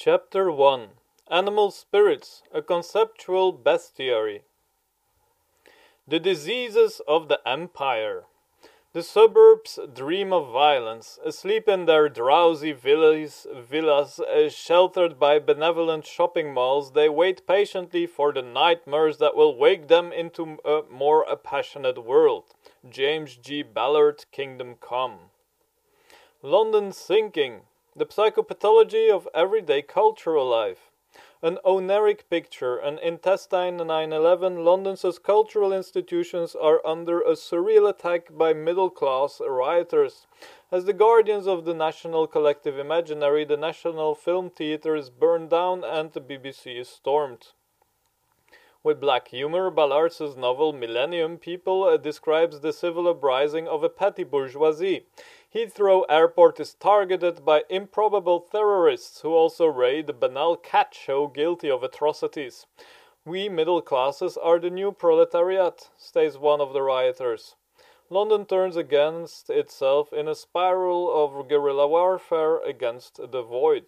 Chapter 1 Animal Spirits, a Conceptual Bestiary. The Diseases of the Empire. The suburbs dream of violence, asleep in their drowsy villas, villas uh, sheltered by benevolent shopping malls, they wait patiently for the nightmares that will wake them into a more passionate world. James G. Ballard, Kingdom Come. London Sinking, the psychopathology of everyday cultural life. An Oneiric picture, an intestine 9-11, London's cultural institutions are under a surreal attack by middle-class rioters. As the guardians of the national collective imaginary, the National Film Theatre is burned down and the BBC is stormed. With black humor, Ballard's novel Millennium People describes the civil uprising of a petty bourgeoisie. Heathrow Airport is targeted by improbable terrorists who also raid the banal cat show guilty of atrocities. We middle classes are the new proletariat, states one of the rioters. London turns against itself in a spiral of guerrilla warfare against the void.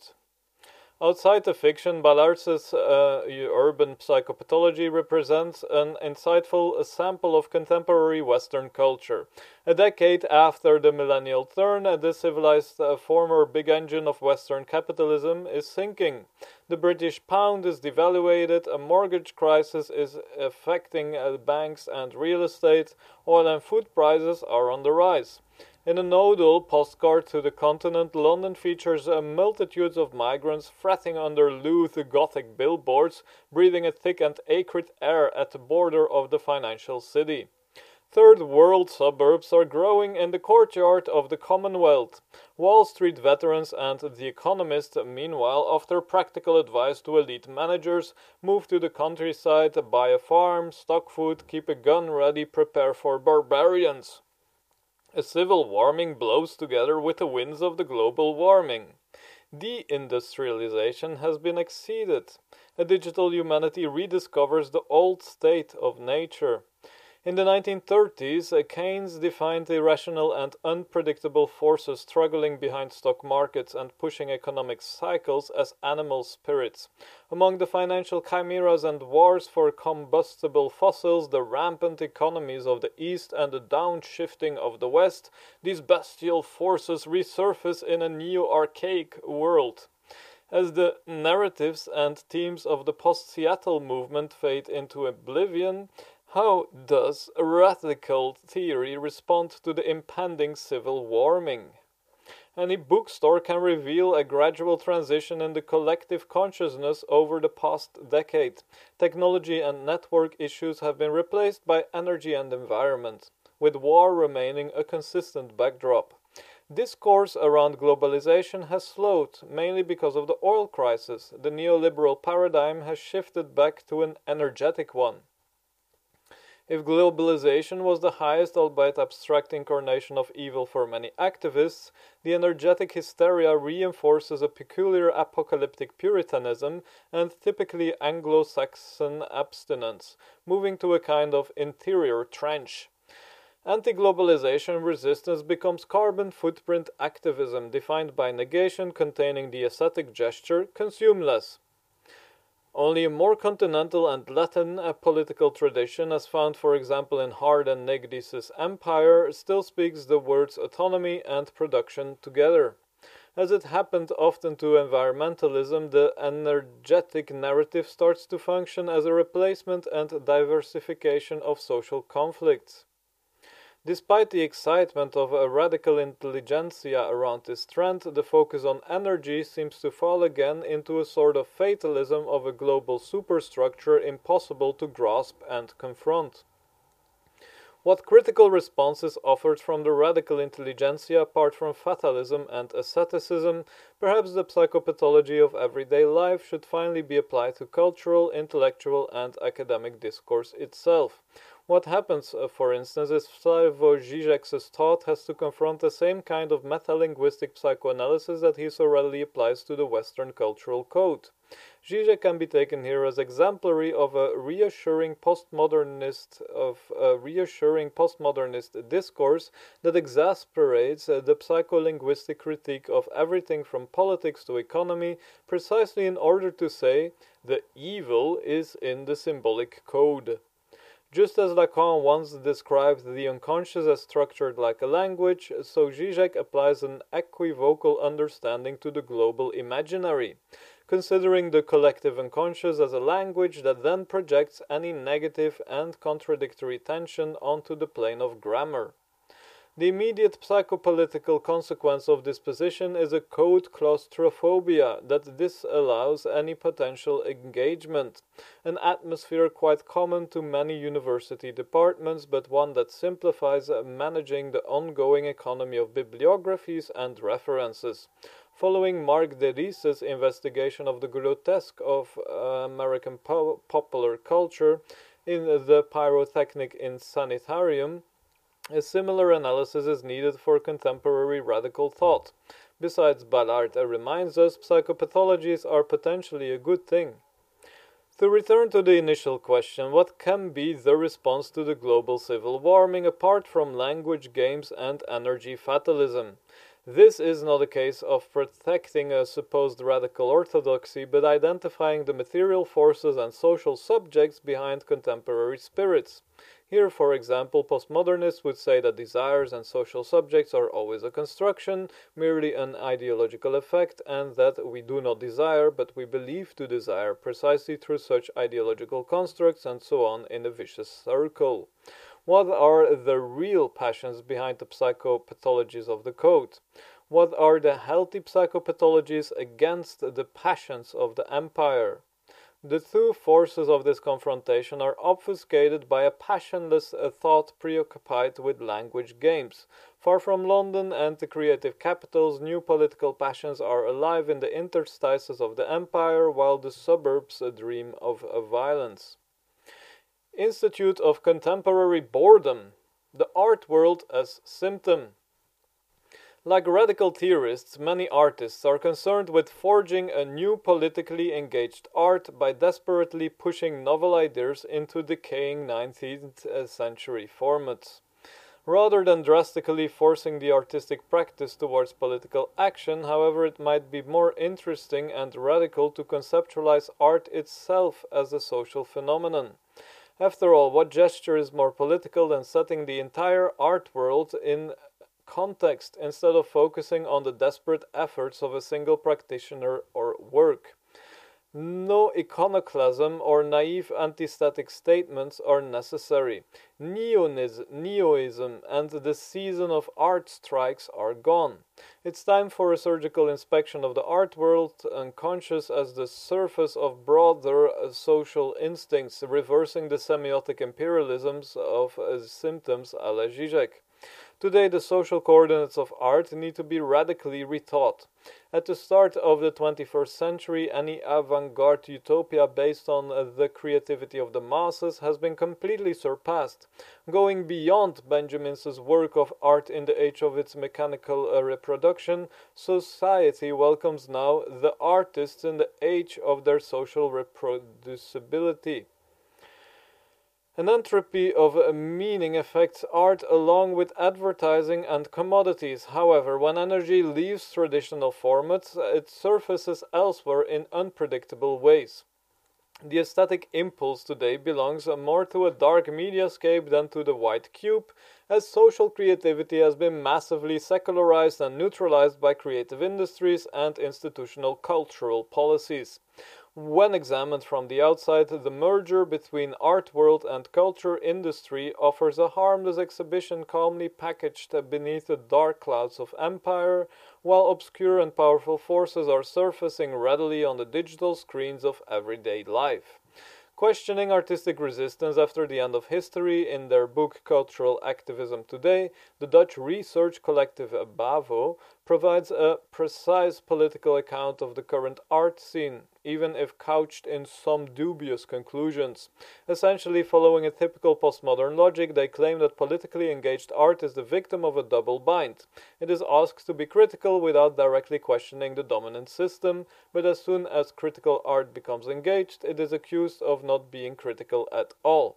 Outside the fiction, Ballard's uh, urban psychopathology represents an insightful sample of contemporary Western culture. A decade after the millennial turn, the civilized uh, former big engine of Western capitalism is sinking. The British pound is devaluated, a mortgage crisis is affecting uh, banks and real estate, oil and food prices are on the rise. In a nodal postcard to the continent, London features a multitude of migrants fretting under loose Gothic billboards, breathing a thick and acrid air at the border of the financial city. Third world suburbs are growing in the courtyard of the Commonwealth. Wall Street veterans and The Economist, meanwhile, after practical advice to elite managers, move to the countryside, buy a farm, stock food, keep a gun ready, prepare for barbarians. A civil warming blows together with the winds of the global warming. Deindustrialization has been exceeded. A digital humanity rediscovers the old state of nature. In the 1930s, uh, Keynes defined the irrational and unpredictable forces struggling behind stock markets and pushing economic cycles as animal spirits. Among the financial chimeras and wars for combustible fossils, the rampant economies of the East and the downshifting of the West, these bestial forces resurface in a neo archaic world. As the narratives and themes of the post Seattle movement fade into oblivion, how does radical theory respond to the impending civil warming? Any bookstore can reveal a gradual transition in the collective consciousness over the past decade. Technology and network issues have been replaced by energy and environment, with war remaining a consistent backdrop. Discourse around globalization has slowed, mainly because of the oil crisis. The neoliberal paradigm has shifted back to an energetic one. If globalization was the highest, albeit abstract incarnation of evil for many activists, the energetic hysteria reinforces a peculiar apocalyptic puritanism and typically Anglo Saxon abstinence, moving to a kind of interior trench. Anti globalization resistance becomes carbon footprint activism defined by negation containing the ascetic gesture consume less. Only a more continental and Latin political tradition, as found for example in Hardt and Negri's Empire, still speaks the words autonomy and production together. As it happened often to environmentalism, the energetic narrative starts to function as a replacement and diversification of social conflicts. Despite the excitement of a radical intelligentsia around this trend, the focus on energy seems to fall again into a sort of fatalism of a global superstructure impossible to grasp and confront. What critical responses offered from the radical intelligentsia apart from fatalism and asceticism, perhaps the psychopathology of everyday life should finally be applied to cultural, intellectual, and academic discourse itself. What happens, uh, for instance, is Slavoj Žižek's thought has to confront the same kind of metalinguistic psychoanalysis that he so readily applies to the Western cultural code. Zizek can be taken here as exemplary of a reassuring postmodernist of a reassuring postmodernist discourse that exasperates uh, the psycholinguistic critique of everything from politics to economy precisely in order to say the evil is in the symbolic code. Just as Lacan once described the unconscious as structured like a language, so Zizek applies an equivocal understanding to the global imaginary, considering the collective unconscious as a language that then projects any negative and contradictory tension onto the plane of grammar. The immediate psychopolitical consequence of this position is a code claustrophobia that disallows any potential engagement, an atmosphere quite common to many university departments, but one that simplifies managing the ongoing economy of bibliographies and references. Following Mark Dery's investigation of the grotesque of uh, American po popular culture in the pyrotechnic insanitarium, a similar analysis is needed for contemporary radical thought. Besides, Ballard reminds us psychopathologies are potentially a good thing. To return to the initial question, what can be the response to the global civil warming apart from language games and energy fatalism? This is not a case of protecting a supposed radical orthodoxy, but identifying the material forces and social subjects behind contemporary spirits. Here, for example, postmodernists would say that desires and social subjects are always a construction, merely an ideological effect, and that we do not desire, but we believe to desire, precisely through such ideological constructs, and so on in a vicious circle. What are the real passions behind the psychopathologies of the code? What are the healthy psychopathologies against the passions of the empire? The two forces of this confrontation are obfuscated by a passionless thought preoccupied with language games. Far from London and the creative capitals, new political passions are alive in the interstices of the empire, while the suburbs dream of violence. Institute of Contemporary Boredom The Art World as Symptom. Like radical theorists, many artists are concerned with forging a new politically engaged art by desperately pushing novel ideas into decaying 19th century formats. Rather than drastically forcing the artistic practice towards political action, however, it might be more interesting and radical to conceptualize art itself as a social phenomenon. After all, what gesture is more political than setting the entire art world in context instead of focusing on the desperate efforts of a single practitioner or work? No iconoclasm or naive antistatic statements are necessary. Neoism and the season of art strikes are gone. It's time for a surgical inspection of the art world, unconscious as the surface of broader social instincts, reversing the semiotic imperialisms of uh, symptoms a la Zizek. Today, the social coordinates of art need to be radically rethought. At the start of the 21st century, any avant garde utopia based on the creativity of the masses has been completely surpassed. Going beyond Benjamin's work of art in the age of its mechanical uh, reproduction, society welcomes now the artists in the age of their social reproducibility. An entropy of meaning affects art along with advertising and commodities. However, when energy leaves traditional formats, it surfaces elsewhere in unpredictable ways. The aesthetic impulse today belongs more to a dark mediascape than to the white cube, as social creativity has been massively secularized and neutralized by creative industries and institutional cultural policies. When examined from the outside, the merger between art world and culture industry offers a harmless exhibition calmly packaged beneath the dark clouds of empire, while obscure and powerful forces are surfacing readily on the digital screens of everyday life. Questioning artistic resistance after the end of history in their book Cultural Activism Today, the Dutch research collective BAVO provides a precise political account of the current art scene, even if couched in some dubious conclusions. Essentially, following a typical postmodern logic, they claim that politically engaged art is the victim of a double bind. It is asked to be critical without directly questioning the dominant system, but as soon as critical art becomes engaged, it is accused of not being critical at all.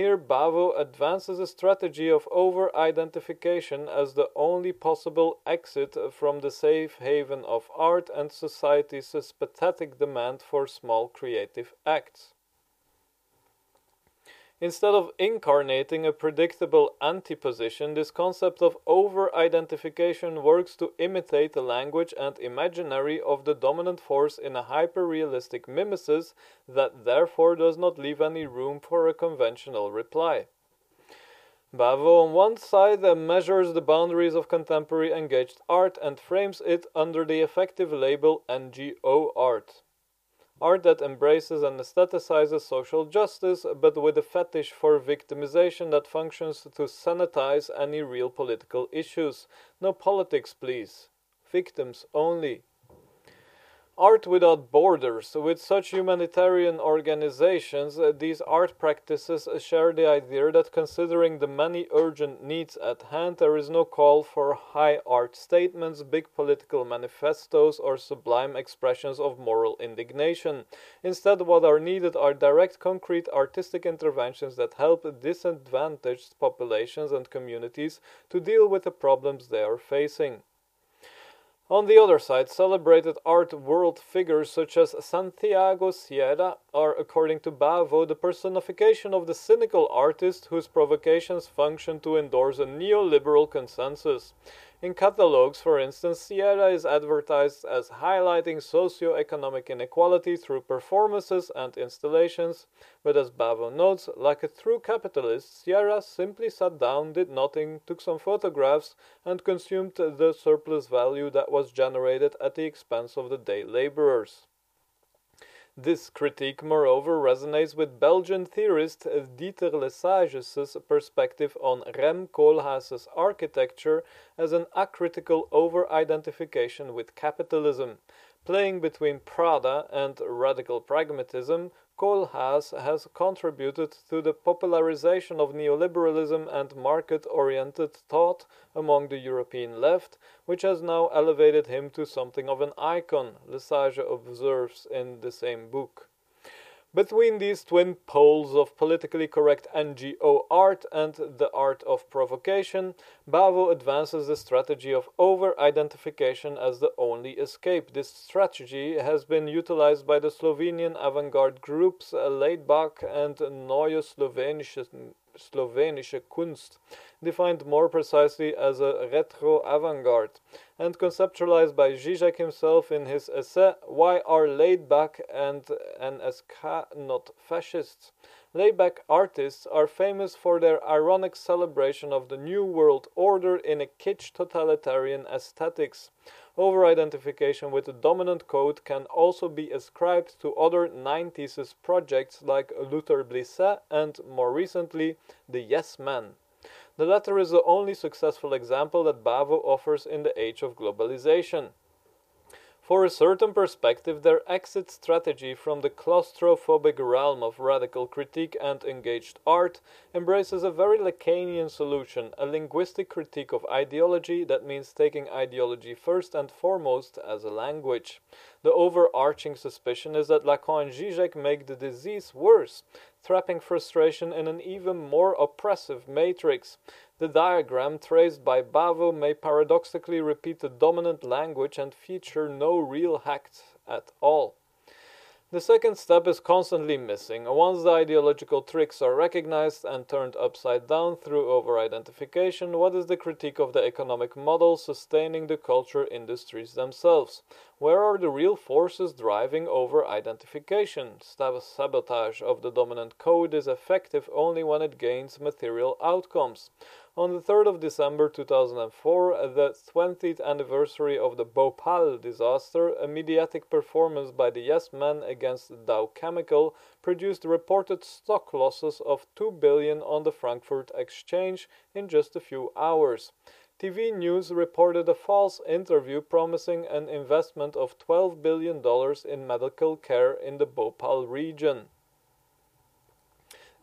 Here, Bavo advances a strategy of over identification as the only possible exit from the safe haven of art and society's pathetic demand for small creative acts. Instead of incarnating a predictable antiposition, this concept of over identification works to imitate the language and imaginary of the dominant force in a hyper realistic mimesis that therefore does not leave any room for a conventional reply. Bavo, on one side, uh, measures the boundaries of contemporary engaged art and frames it under the effective label NGO art. Art that embraces and aestheticizes social justice, but with a fetish for victimization that functions to sanitize any real political issues. No politics, please. Victims only. Art Without Borders. With such humanitarian organizations, uh, these art practices share the idea that considering the many urgent needs at hand, there is no call for high art statements, big political manifestos, or sublime expressions of moral indignation. Instead, what are needed are direct, concrete artistic interventions that help disadvantaged populations and communities to deal with the problems they are facing. On the other side, celebrated art world figures such as Santiago Sierra are, according to Bavo, the personification of the cynical artist whose provocations function to endorse a neoliberal consensus. In catalogs, for instance, Sierra is advertised as highlighting socio-economic inequality through performances and installations, but as Bavo notes, like a true capitalist, Sierra simply sat down, did nothing, took some photographs, and consumed the surplus value that was generated at the expense of the day laborers. This critique, moreover, resonates with Belgian theorist Dieter Lesage's perspective on Rem Koolhaas's architecture as an acritical over-identification with capitalism. Playing between Prada and radical pragmatism, Koolhaas has contributed to the popularization of neoliberalism and market-oriented thought among the European left, which has now elevated him to something of an icon, Lesage observes in the same book. Between these twin poles of politically correct NGO art and the art of provocation, Bavo advances the strategy of over identification as the only escape. This strategy has been utilized by the Slovenian avant garde groups Laibach and Neue Slowenische Slowenische Kunst, defined more precisely as a retro avant-garde, and conceptualized by Zizek himself in his essay Why Are Laibach and NSK Not Fascists? Laibach artists are famous for their ironic celebration of the New World Order in a kitsch totalitarian aesthetics. Over identification with the dominant code can also be ascribed to other 90s projects like Luther Blissett and, more recently, the Yes Men. The latter is the only successful example that Bavo offers in the age of globalization. For a certain perspective, their exit strategy from the claustrophobic realm of radical critique and engaged art embraces a very Lacanian solution, a linguistic critique of ideology that means taking ideology first and foremost as a language. The overarching suspicion is that Lacan and Zizek make the disease worse, trapping frustration in an even more oppressive matrix. The diagram traced by Bavo may paradoxically repeat the dominant language and feature no real act at all. The second step is constantly missing. Once the ideological tricks are recognized and turned upside down through over identification, what is the critique of the economic model sustaining the culture industries themselves? Where are the real forces driving over identification? Sabotage of the dominant code is effective only when it gains material outcomes. On the 3rd of December 2004, the 20th anniversary of the Bhopal disaster, a mediatic performance by the Yes Men against Dow Chemical produced reported stock losses of 2 billion on the Frankfurt exchange in just a few hours. TV News reported a false interview promising an investment of $12 billion in medical care in the Bhopal region.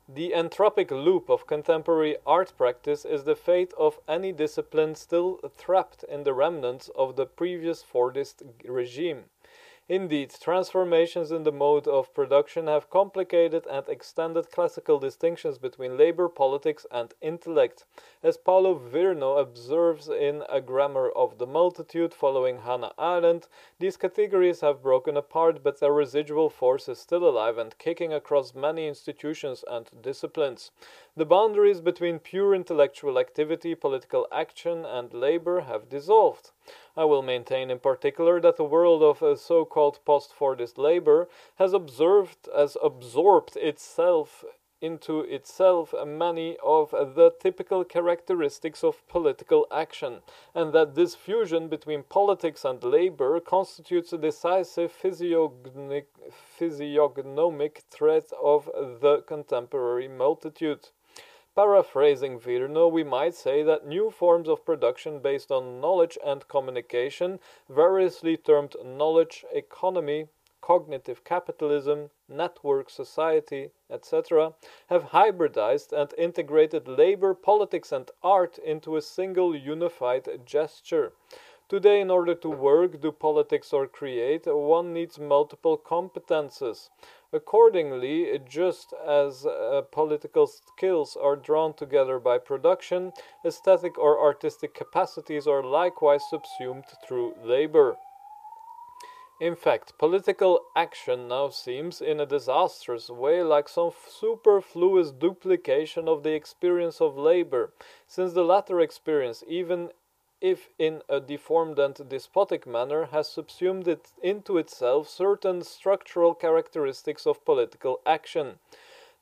The entropic loop of contemporary art practice is the fate of any discipline still trapped in the remnants of the previous Fordist regime. Indeed, transformations in the mode of production have complicated and extended classical distinctions between labor, politics, and intellect. As Paolo Virno observes in A Grammar of the Multitude following Hannah Arendt, these categories have broken apart, but their residual force is still alive and kicking across many institutions and disciplines. The boundaries between pure intellectual activity, political action, and labor have dissolved. I will maintain in particular that the world of uh, so-called post-Fordist labor has observed as absorbed itself into itself many of the typical characteristics of political action, and that this fusion between politics and labor constitutes a decisive physiognomic, physiognomic threat of the contemporary multitude. Paraphrasing Virno, we might say that new forms of production based on knowledge and communication, variously termed knowledge economy, cognitive capitalism, network society, etc., have hybridized and integrated labor, politics, and art into a single unified gesture. Today, in order to work, do politics, or create, one needs multiple competences. Accordingly, just as uh, political skills are drawn together by production, aesthetic or artistic capacities are likewise subsumed through labor. In fact, political action now seems, in a disastrous way, like some superfluous duplication of the experience of labor, since the latter experience, even if in a deformed and despotic manner, has subsumed it into itself certain structural characteristics of political action.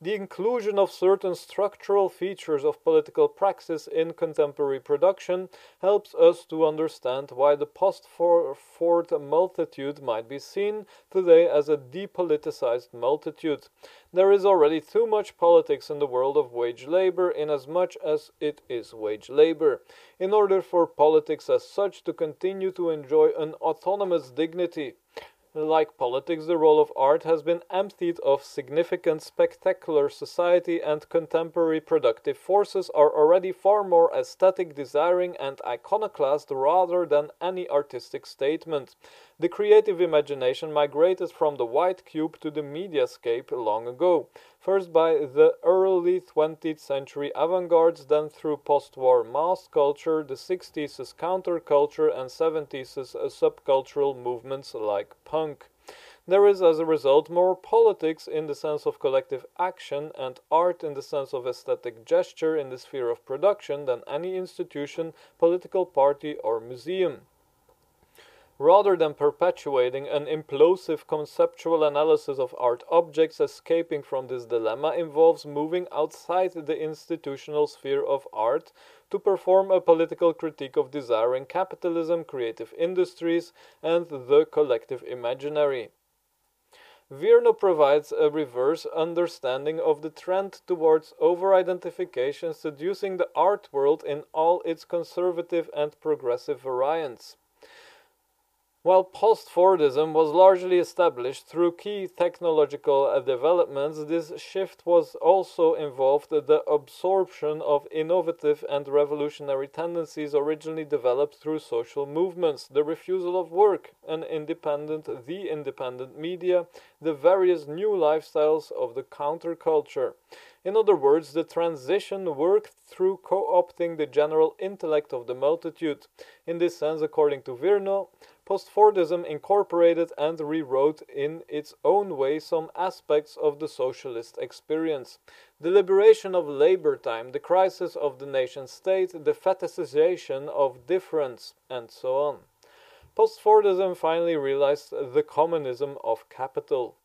The inclusion of certain structural features of political praxis in contemporary production helps us to understand why the post-Ford multitude might be seen today as a depoliticized multitude. There is already too much politics in the world of wage labor, inasmuch as it is wage labor. In order for politics as such to continue to enjoy an autonomous dignity, like politics, the role of art has been emptied of significant spectacular society and contemporary productive forces are already far more aesthetic, desiring, and iconoclast rather than any artistic statement. The creative imagination migrated from the white cube to the mediascape long ago, first by the early 20th century avant-gardes, then through post-war mass culture, the 60s as counterculture, and 70s as subcultural movements like punk. There is, as a result, more politics in the sense of collective action and art in the sense of aesthetic gesture in the sphere of production than any institution, political party, or museum rather than perpetuating an implosive conceptual analysis of art objects, escaping from this dilemma involves moving outside the institutional sphere of art to perform a political critique of desiring capitalism, creative industries, and the collective imaginary. Virno provides a reverse understanding of the trend towards over-identification seducing the art world in all its conservative and progressive variants. While post-Fordism was largely established through key technological developments, this shift was also involved the absorption of innovative and revolutionary tendencies originally developed through social movements, the refusal of work, an independent, the independent media, the various new lifestyles of the counterculture. In other words, the transition worked through co-opting the general intellect of the multitude. In this sense, according to Virno, Post-Fordism incorporated and rewrote in its own way some aspects of the socialist experience. The liberation of labor time, the crisis of the nation state, the fetishization of difference, and so on. Post-Fordism finally realized the communism of capital.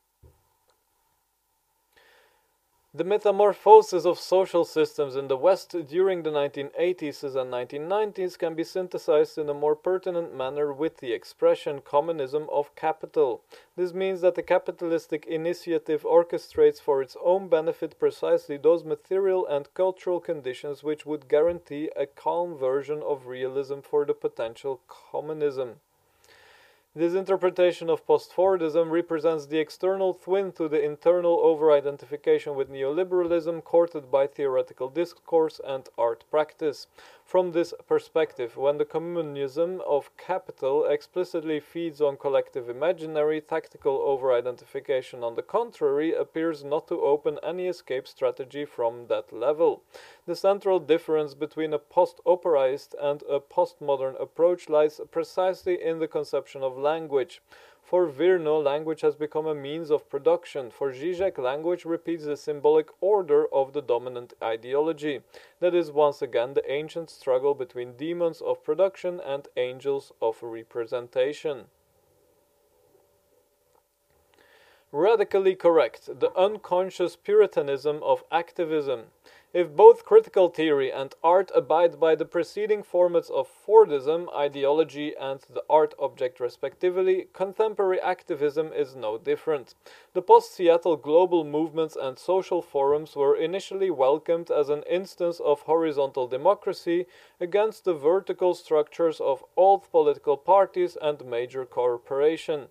The metamorphosis of social systems in the West during the 1980s and 1990s can be synthesized in a more pertinent manner with the expression communism of capital. This means that the capitalistic initiative orchestrates for its own benefit precisely those material and cultural conditions which would guarantee a calm version of realism for the potential communism. This interpretation of post-Fordism represents the external twin to the internal over-identification with neoliberalism courted by theoretical discourse and art practice. From this perspective, when the communism of capital explicitly feeds on collective imaginary, tactical over-identification on the contrary appears not to open any escape strategy from that level. The central difference between a post-operaist and a postmodern approach lies precisely in the conception of language. For Virno, language has become a means of production. For Zizek, language repeats the symbolic order of the dominant ideology. That is once again the ancient struggle between demons of production and angels of representation. Radically correct, the unconscious puritanism of activism. If both critical theory and art abide by the preceding formats of Fordism, ideology, and the art object respectively, contemporary activism is no different. The post Seattle global movements and social forums were initially welcomed as an instance of horizontal democracy against the vertical structures of old political parties and major corporations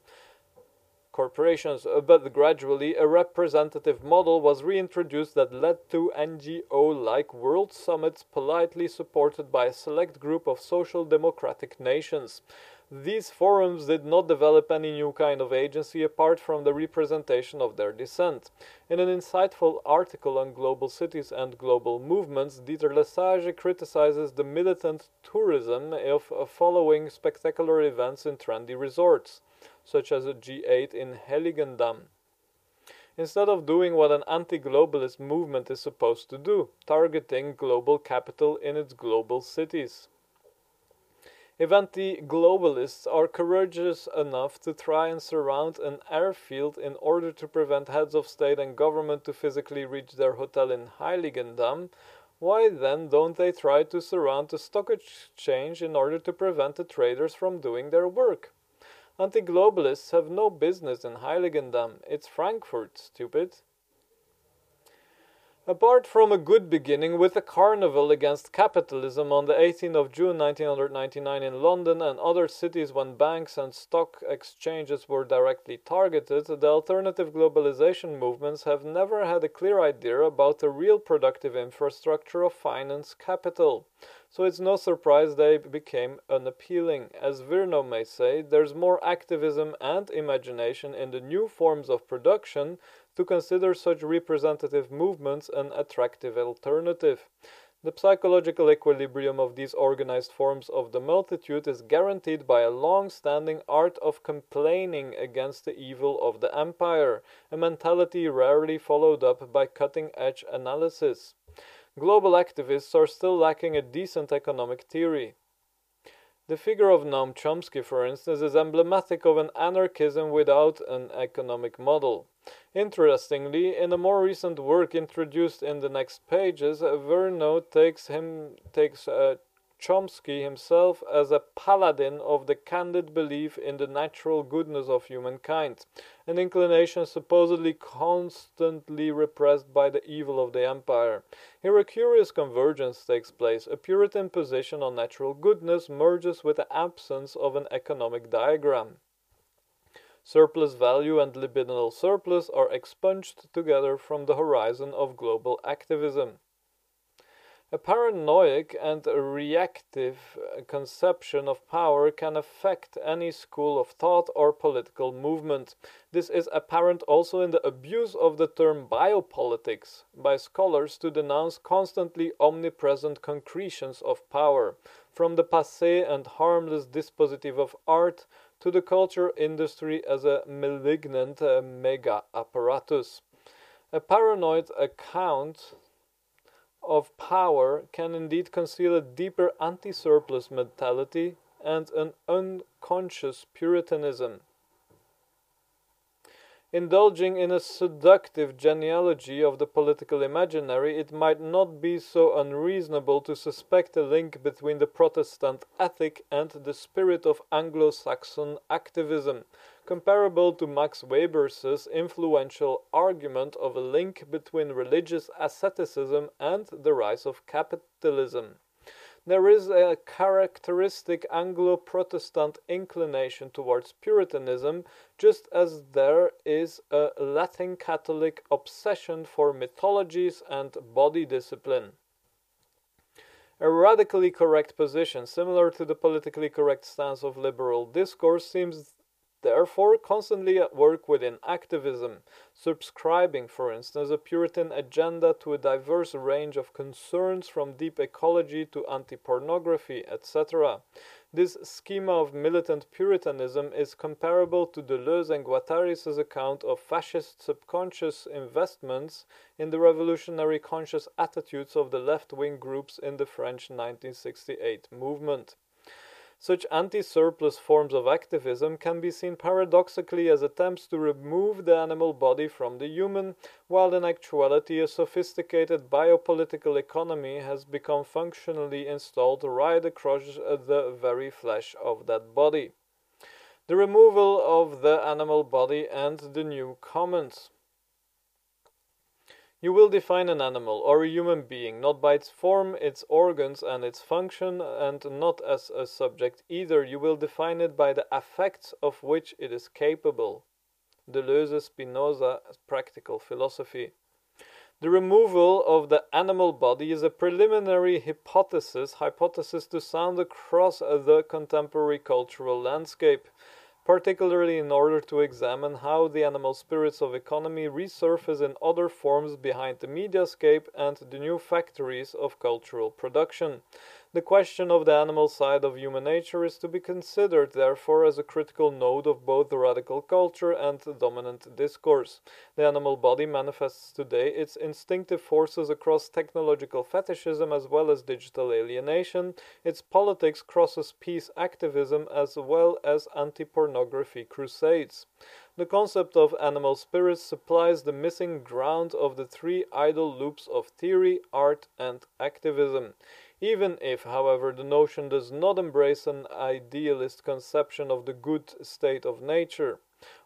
corporations, but gradually a representative model was reintroduced that led to NGO like world summits politely supported by a select group of social democratic nations. These forums did not develop any new kind of agency apart from the representation of their dissent. In an insightful article on global cities and global movements, Dieter Lesage criticizes the militant tourism of following spectacular events in trendy resorts such as a G8 in Heiligendamm. Instead of doing what an anti globalist movement is supposed to do, targeting global capital in its global cities. If anti globalists are courageous enough to try and surround an airfield in order to prevent heads of state and government to physically reach their hotel in Heiligendamm, why then don't they try to surround the stock exchange in order to prevent the traders from doing their work? Anti-globalists have no business in Heiligendamm. It's Frankfurt, stupid. Apart from a good beginning with a carnival against capitalism on the 18th of June 1999 in London and other cities when banks and stock exchanges were directly targeted, the alternative globalization movements have never had a clear idea about the real productive infrastructure of finance capital so it's no surprise they became unappealing. As Virno may say, there's more activism and imagination in the new forms of production to consider such representative movements an attractive alternative. The psychological equilibrium of these organized forms of the multitude is guaranteed by a long standing art of complaining against the evil of the empire, a mentality rarely followed up by cutting edge analysis. Global activists are still lacking a decent economic theory. The figure of Noam Chomsky, for instance, is emblematic of an anarchism without an economic model. Interestingly, in a more recent work introduced in the next pages, Virno takes him takes uh, Chomsky himself as a paladin of the candid belief in the natural goodness of humankind, an inclination supposedly constantly repressed by the evil of the empire. Here a curious convergence takes place. A Puritan position on natural goodness merges with the absence of an economic diagram. Surplus value and libidinal surplus are expunged together from the horizon of global activism. A paranoid and reactive conception of power can affect any school of thought or political movement. This is apparent also in the abuse of the term biopolitics by scholars to denounce constantly omnipresent concretions of power, from the passe and harmless dispositive of art to the culture industry as a malignant uh, mega apparatus. A paranoid account of power can indeed conceal a deeper anti surplus mentality and an unconscious puritanism. Indulging in a seductive genealogy of the political imaginary, it might not be so unreasonable to suspect a link between the Protestant ethic and the spirit of Anglo Saxon activism, comparable to Max Weber's influential argument of a link between religious asceticism and the rise of capitalism. There is a characteristic Anglo Protestant inclination towards Puritanism, just as there is a Latin Catholic obsession for mythologies and body discipline. A radically correct position, similar to the politically correct stance of liberal discourse, seems therefore constantly at work within activism, subscribing, for instance, a Puritan agenda to a diverse range of concerns from deep ecology to anti pornography, etc. This schema of militant Puritanism is comparable to Deleuze and Guattari's account of fascist subconscious investments in the revolutionary conscious attitudes of the left wing groups in the French 1968 movement. Such anti surplus forms of activism can be seen paradoxically as attempts to remove the animal body from the human, while in actuality a sophisticated biopolitical economy has become functionally installed right across the very flesh of that body. The removal of the animal body and the new commons. You will define an animal or a human being not by its form, its organs, and its function, and not as a subject either. You will define it by the affects of which it is capable. Deleuze Spinoza Practical Philosophy. The removal of the animal body is a preliminary hypothesis, hypothesis to sound across the contemporary cultural landscape particularly in order to examine how the animal spirits of economy resurface in other forms behind the mediascape and the new factories of cultural production. The question of the animal side of human nature is to be considered, therefore, as a critical node of both the radical culture and the dominant discourse. The animal body manifests today its instinctive forces across technological fetishism as well as digital alienation. Its politics crosses peace activism as well as anti pornography crusades. The concept of animal spirits supplies the missing ground of the three idle loops of theory, art, and activism. Even if, however, the notion does not embrace an idealist conception of the good state of nature.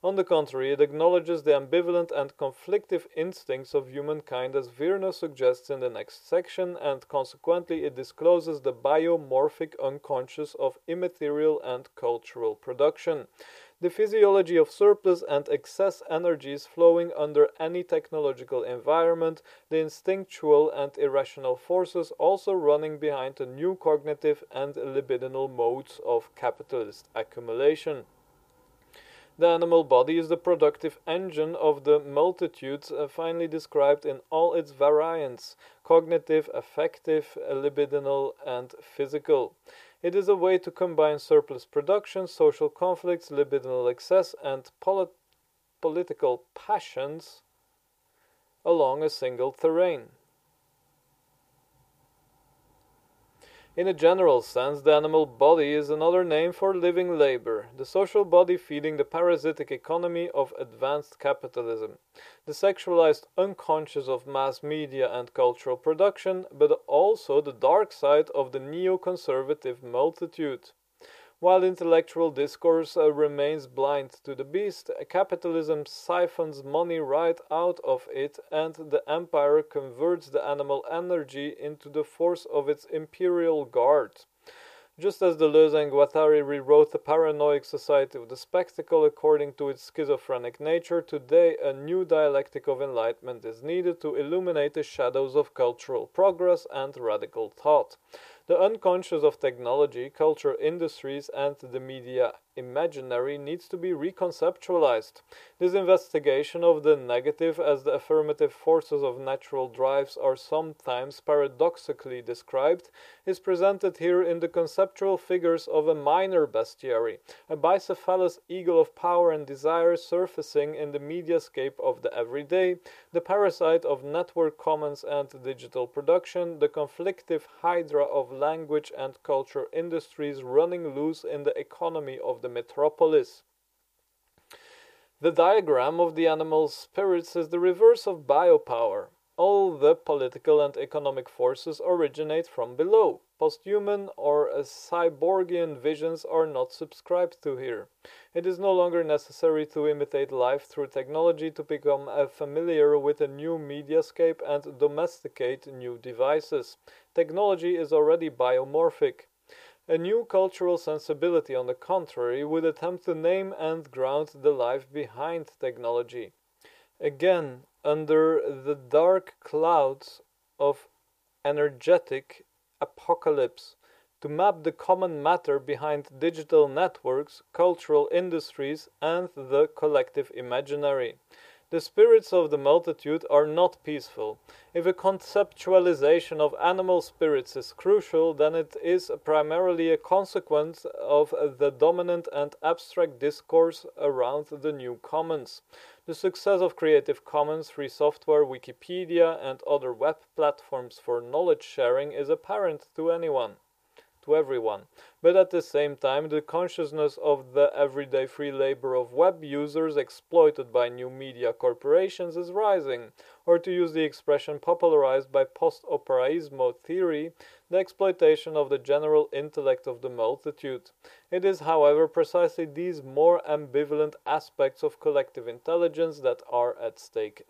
On the contrary, it acknowledges the ambivalent and conflictive instincts of humankind as Virno suggests in the next section, and consequently it discloses the biomorphic unconscious of immaterial and cultural production the physiology of surplus and excess energies flowing under any technological environment, the instinctual and irrational forces also running behind the new cognitive and libidinal modes of capitalist accumulation. The animal body is the productive engine of the multitudes uh, finally described in all its variants cognitive, affective, libidinal, and physical. It is a way to combine surplus production, social conflicts, libidinal excess, and polit political passions along a single terrain. In a general sense, the animal body is another name for living labor, the social body feeding the parasitic economy of advanced capitalism, the sexualized unconscious of mass media and cultural production, but also the dark side of the neoconservative multitude. While intellectual discourse uh, remains blind to the beast, capitalism siphons money right out of it, and the empire converts the animal energy into the force of its imperial guard. Just as Deleuze and Guattari rewrote the paranoid society of the spectacle according to its schizophrenic nature, today a new dialectic of enlightenment is needed to illuminate the shadows of cultural progress and radical thought. The unconscious of technology, culture, industries, and the media imaginary needs to be reconceptualized. This investigation of the negative as the affirmative forces of natural drives are sometimes paradoxically described is presented here in the conceptual figures of a minor bestiary, a bicephalous eagle of power and desire surfacing in the mediascape of the everyday, the parasite of network commons and digital production, the conflictive hydra of language and culture industries running loose in the economy of the metropolis. The diagram of the animal spirits is the reverse of biopower. All the political and economic forces originate from below. Posthuman or cyborgian visions are not subscribed to here. It is no longer necessary to imitate life through technology to become familiar with a new mediascape and domesticate new devices. Technology is already biomorphic. A new cultural sensibility, on the contrary, would attempt to name and ground the life behind technology. Again, under the dark clouds of energetic apocalypse, to map the common matter behind digital networks, cultural industries, and the collective imaginary. The spirits of the multitude are not peaceful. If a conceptualization of animal spirits is crucial, then it is primarily a consequence of the dominant and abstract discourse around the new commons. The success of Creative Commons free software, Wikipedia, and other web platforms for knowledge sharing is apparent to anyone to everyone. But at the same time, the consciousness of the everyday free labor of web users exploited by new media corporations is rising, or to use the expression popularized by post-operaismo theory, the exploitation of the general intellect of the multitude. It is, however, precisely these more ambivalent aspects of collective intelligence that are at stake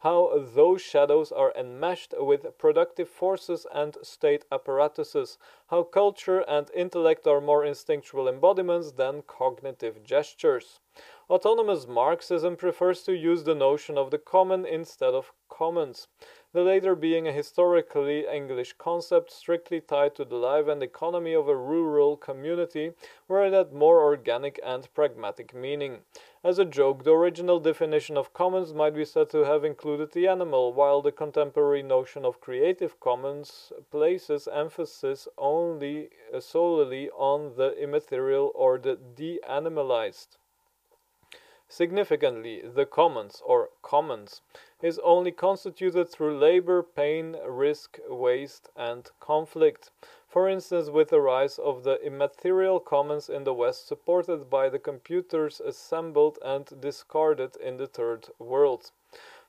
how those shadows are enmeshed with productive forces and state apparatuses, how culture and intellect are more instinctual embodiments than cognitive gestures. Autonomous Marxism prefers to use the notion of the common instead of commons the latter being a historically English concept strictly tied to the life and economy of a rural community, where it had more organic and pragmatic meaning. As a joke, the original definition of commons might be said to have included the animal, while the contemporary notion of Creative Commons places emphasis only uh, solely on the immaterial or the de-animalized. Significantly, the commons, or commons, is only constituted through labor, pain, risk, waste, and conflict. For instance, with the rise of the immaterial commons in the West, supported by the computers assembled and discarded in the Third World.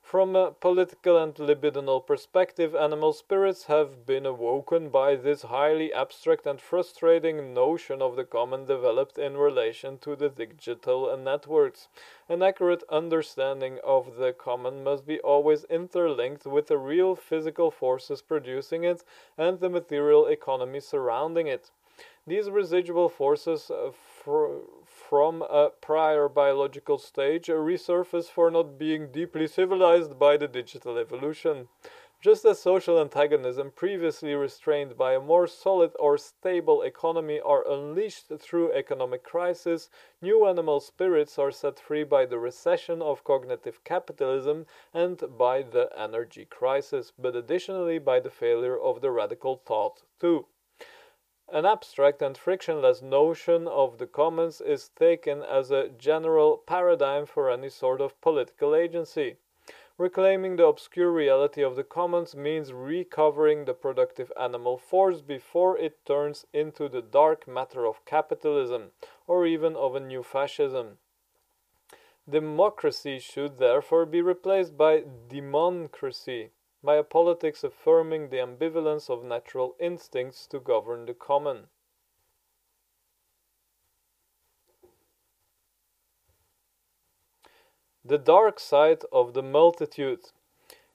From a political and libidinal perspective, animal spirits have been awoken by this highly abstract and frustrating notion of the common developed in relation to the digital networks. An accurate understanding of the common must be always interlinked with the real physical forces producing it and the material economy surrounding it. These residual forces uh, from a prior biological stage a resurface for not being deeply civilized by the digital evolution. Just as social antagonism previously restrained by a more solid or stable economy are unleashed through economic crisis, new animal spirits are set free by the recession of cognitive capitalism and by the energy crisis, but additionally by the failure of the radical thought too. An abstract and frictionless notion of the commons is taken as a general paradigm for any sort of political agency. Reclaiming the obscure reality of the commons means recovering the productive animal force before it turns into the dark matter of capitalism, or even of a new fascism. Democracy should therefore be replaced by democracy a politics affirming the ambivalence of natural instincts to govern the common. The dark side of the multitude.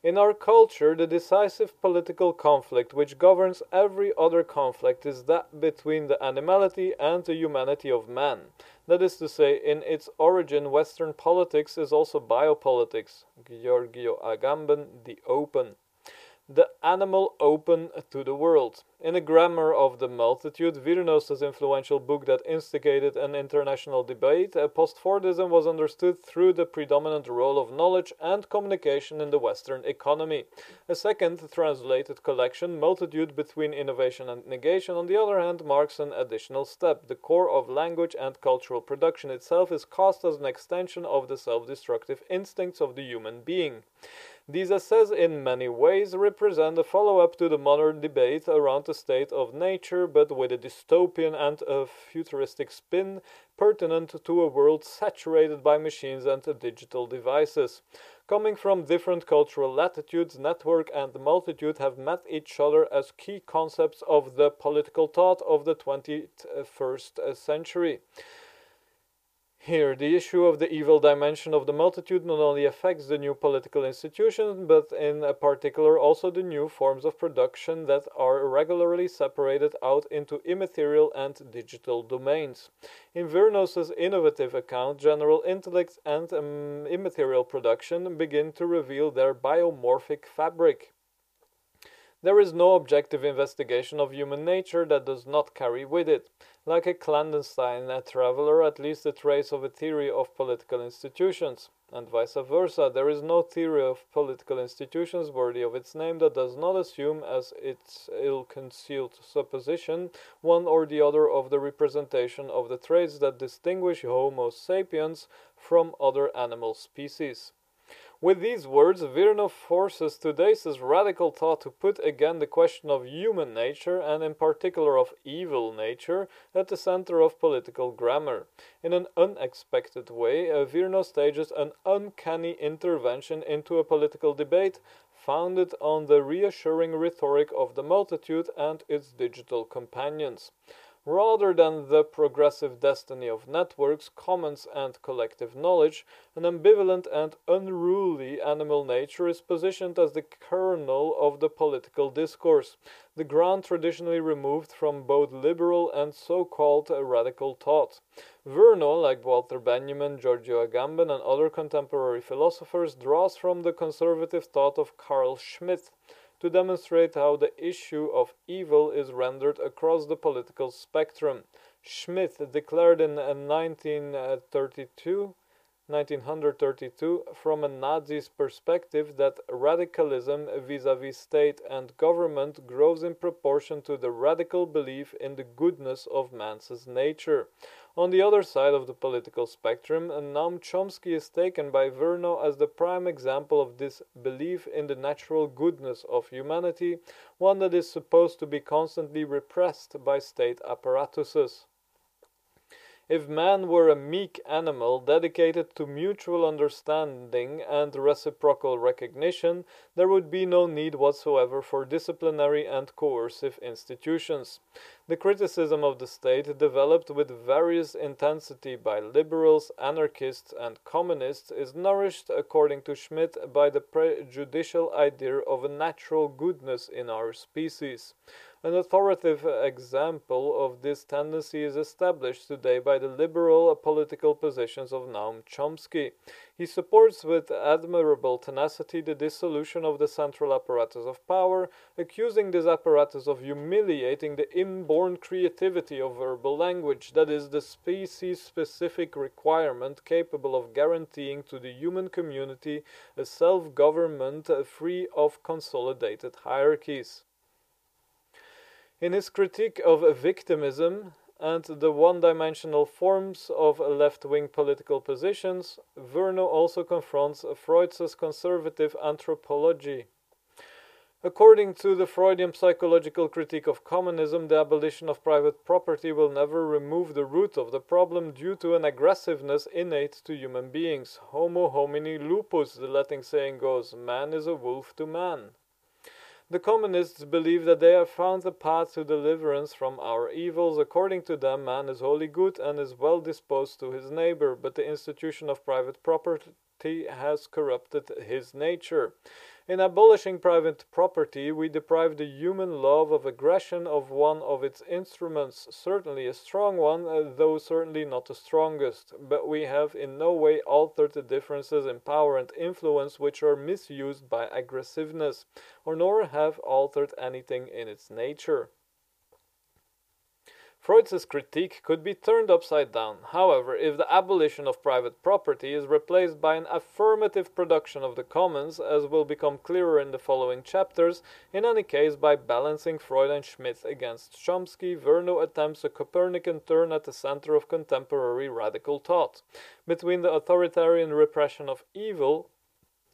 In our culture, the decisive political conflict which governs every other conflict is that between the animality and the humanity of man. That is to say, in its origin, Western politics is also biopolitics. Giorgio Agamben, The Open the animal open to the world. In a grammar of the multitude, Virno's influential book that instigated an international debate, postfordism was understood through the predominant role of knowledge and communication in the Western economy. A second translated collection, Multitude Between Innovation and Negation, on the other hand, marks an additional step. The core of language and cultural production itself is cast as an extension of the self destructive instincts of the human being. These essays in many ways represent a follow-up to the modern debate around the state of nature, but with a dystopian and a futuristic spin pertinent to a world saturated by machines and digital devices. Coming from different cultural latitudes, network and multitude have met each other as key concepts of the political thought of the 21st century. Here, the issue of the evil dimension of the multitude not only affects the new political institutions, but in particular also the new forms of production that are regularly separated out into immaterial and digital domains. In Virnos's innovative account, general intellect and um, immaterial production begin to reveal their biomorphic fabric. There is no objective investigation of human nature that does not carry with it, like a clandestine a traveler, at least a trace of a theory of political institutions, and vice versa. There is no theory of political institutions worthy of its name that does not assume as its ill-concealed supposition one or the other of the representation of the traits that distinguish Homo sapiens from other animal species. With these words, Virno forces today's radical thought to put again the question of human nature, and in particular of evil nature, at the center of political grammar. In an unexpected way, uh, Virno stages an uncanny intervention into a political debate founded on the reassuring rhetoric of the multitude and its digital companions. Rather than the progressive destiny of networks, commons, and collective knowledge, an ambivalent and unruly animal nature is positioned as the kernel of the political discourse, the ground traditionally removed from both liberal and so-called radical thought. Virno, like Walter Benjamin, Giorgio Agamben, and other contemporary philosophers, draws from the conservative thought of Carl Schmitt, to demonstrate how the issue of evil is rendered across the political spectrum. Schmitt declared in uh, 1932 uh, 1932 from a Nazi's perspective that radicalism vis-à-vis state and government grows in proportion to the radical belief in the goodness of man's nature. On the other side of the political spectrum, Noam Chomsky is taken by Virno as the prime example of this belief in the natural goodness of humanity, one that is supposed to be constantly repressed by state apparatuses. If man were a meek animal dedicated to mutual understanding and reciprocal recognition, there would be no need whatsoever for disciplinary and coercive institutions. The criticism of the state, developed with various intensity by liberals, anarchists, and communists, is nourished, according to Schmitt, by the prejudicial idea of a natural goodness in our species. An authoritative example of this tendency is established today by the liberal political positions of Noam Chomsky. He supports with admirable tenacity the dissolution of the central apparatus of power, accusing this apparatus of humiliating the inborn creativity of verbal language, that is, the species specific requirement capable of guaranteeing to the human community a self government free of consolidated hierarchies. In his critique of victimism and the one-dimensional forms of left-wing political positions, Virno also confronts Freud's conservative anthropology. According to the Freudian psychological critique of communism, the abolition of private property will never remove the root of the problem due to an aggressiveness innate to human beings. Homo homini lupus, the Latin saying goes, man is a wolf to man. The communists believe that they have found the path to deliverance from our evils. According to them, man is wholly good and is well disposed to his neighbor, but the institution of private property has corrupted his nature. In abolishing private property, we deprive the human love of aggression of one of its instruments, certainly a strong one, uh, though certainly not the strongest. But we have in no way altered the differences in power and influence which are misused by aggressiveness, or nor have altered anything in its nature. Freud's critique could be turned upside down. However, if the abolition of private property is replaced by an affirmative production of the commons, as will become clearer in the following chapters, in any case by balancing Freud and Schmitt against Chomsky, Virno attempts a Copernican turn at the center of contemporary radical thought, between the authoritarian repression of evil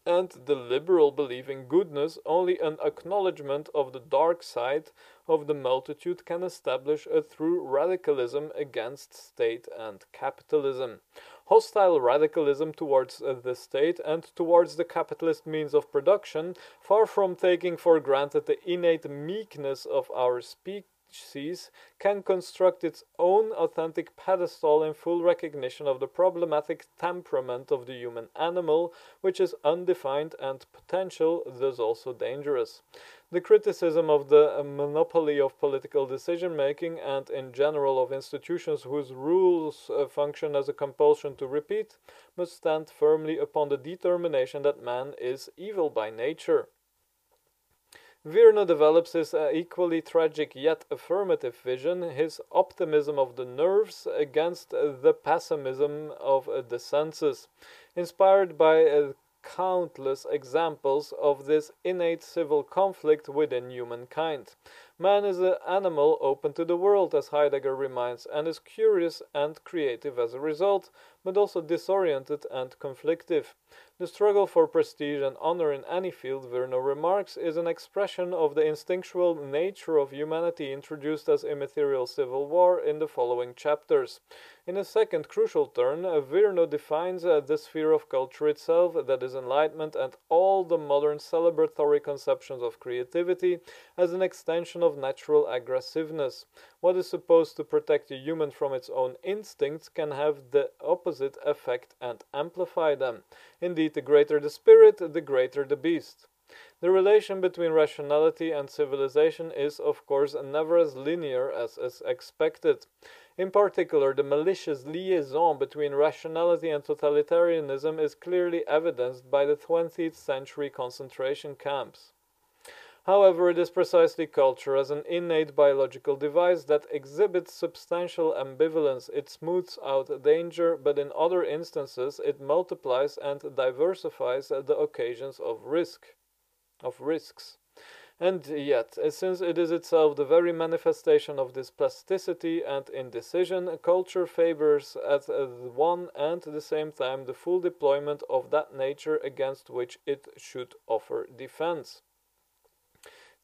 and the liberal belief in goodness, only an acknowledgement of the dark side of the multitude can establish a true radicalism against state and capitalism. Hostile radicalism towards uh, the state and towards the capitalist means of production, far from taking for granted the innate meekness of our speech species can construct its own authentic pedestal in full recognition of the problematic temperament of the human animal, which is undefined and potential, thus also dangerous. The criticism of the monopoly of political decision making and, in general, of institutions whose rules uh, function as a compulsion to repeat must stand firmly upon the determination that man is evil by nature. Virno develops his uh, equally tragic yet affirmative vision, his optimism of the nerves against the pessimism of the senses. Inspired by uh, countless examples of this innate civil conflict within humankind. Man is an animal open to the world, as Heidegger reminds, and is curious and creative as a result, but also disoriented and conflictive. The struggle for prestige and honor in any field, Virno remarks, is an expression of the instinctual nature of humanity introduced as immaterial civil war in the following chapters. In a second crucial turn, Virno defines uh, the sphere of culture itself, that is, enlightenment, and all the modern celebratory conceptions of creativity as an extension of natural aggressiveness. What is supposed to protect a human from its own instincts can have the opposite effect and amplify them. Indeed, the greater the spirit, the greater the beast. The relation between rationality and civilization is, of course, never as linear as is expected. In particular, the malicious liaison between rationality and totalitarianism is clearly evidenced by the 20th century concentration camps. However, it is precisely culture as an innate biological device that exhibits substantial ambivalence. It smooths out danger, but in other instances it multiplies and diversifies the occasions of risk, of risks. And yet, since it is itself the very manifestation of this plasticity and indecision, culture favors at one and the same time the full deployment of that nature against which it should offer defense.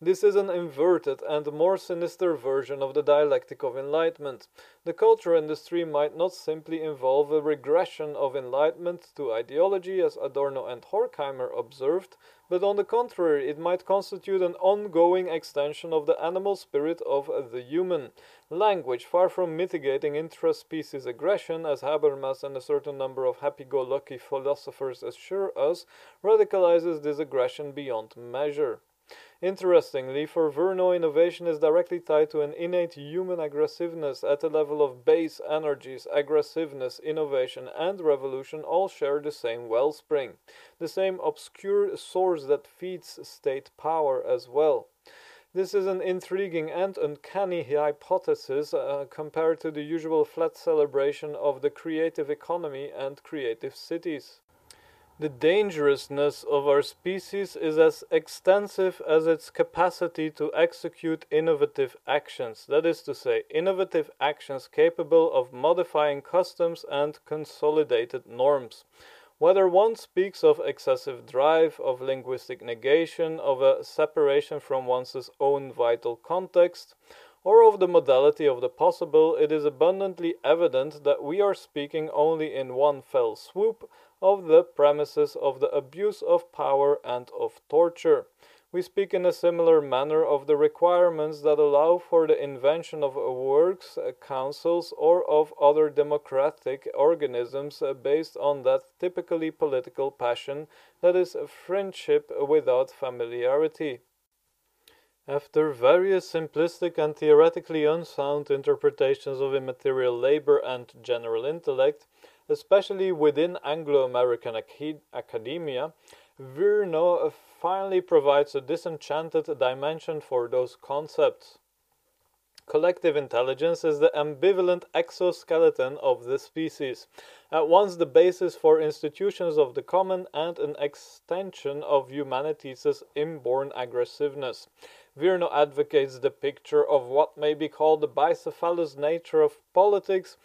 This is an inverted and more sinister version of the dialectic of enlightenment. The culture industry might not simply involve a regression of enlightenment to ideology, as Adorno and Horkheimer observed, but on the contrary, it might constitute an ongoing extension of the animal spirit of the human. Language, far from mitigating intraspecies aggression, as Habermas and a certain number of happy go lucky philosophers assure us, radicalizes this aggression beyond measure. Interestingly, for Virno, innovation is directly tied to an innate human aggressiveness at the level of base energies. Aggressiveness, innovation, and revolution all share the same wellspring, the same obscure source that feeds state power as well. This is an intriguing and uncanny hypothesis uh, compared to the usual flat celebration of the creative economy and creative cities. The dangerousness of our species is as extensive as its capacity to execute innovative actions, that is to say, innovative actions capable of modifying customs and consolidated norms. Whether one speaks of excessive drive, of linguistic negation, of a separation from one's own vital context, or of the modality of the possible, it is abundantly evident that we are speaking only in one fell swoop of the premises of the abuse of power and of torture. We speak in a similar manner of the requirements that allow for the invention of works, councils, or of other democratic organisms based on that typically political passion that is friendship without familiarity. After various simplistic and theoretically unsound interpretations of immaterial labor and general intellect, especially within Anglo American academia, Virno finally provides a disenchanted dimension for those concepts. Collective intelligence is the ambivalent exoskeleton of the species, at once the basis for institutions of the common and an extension of humanity's inborn aggressiveness. Virno advocates the picture of what may be called the bicephalous nature of politics,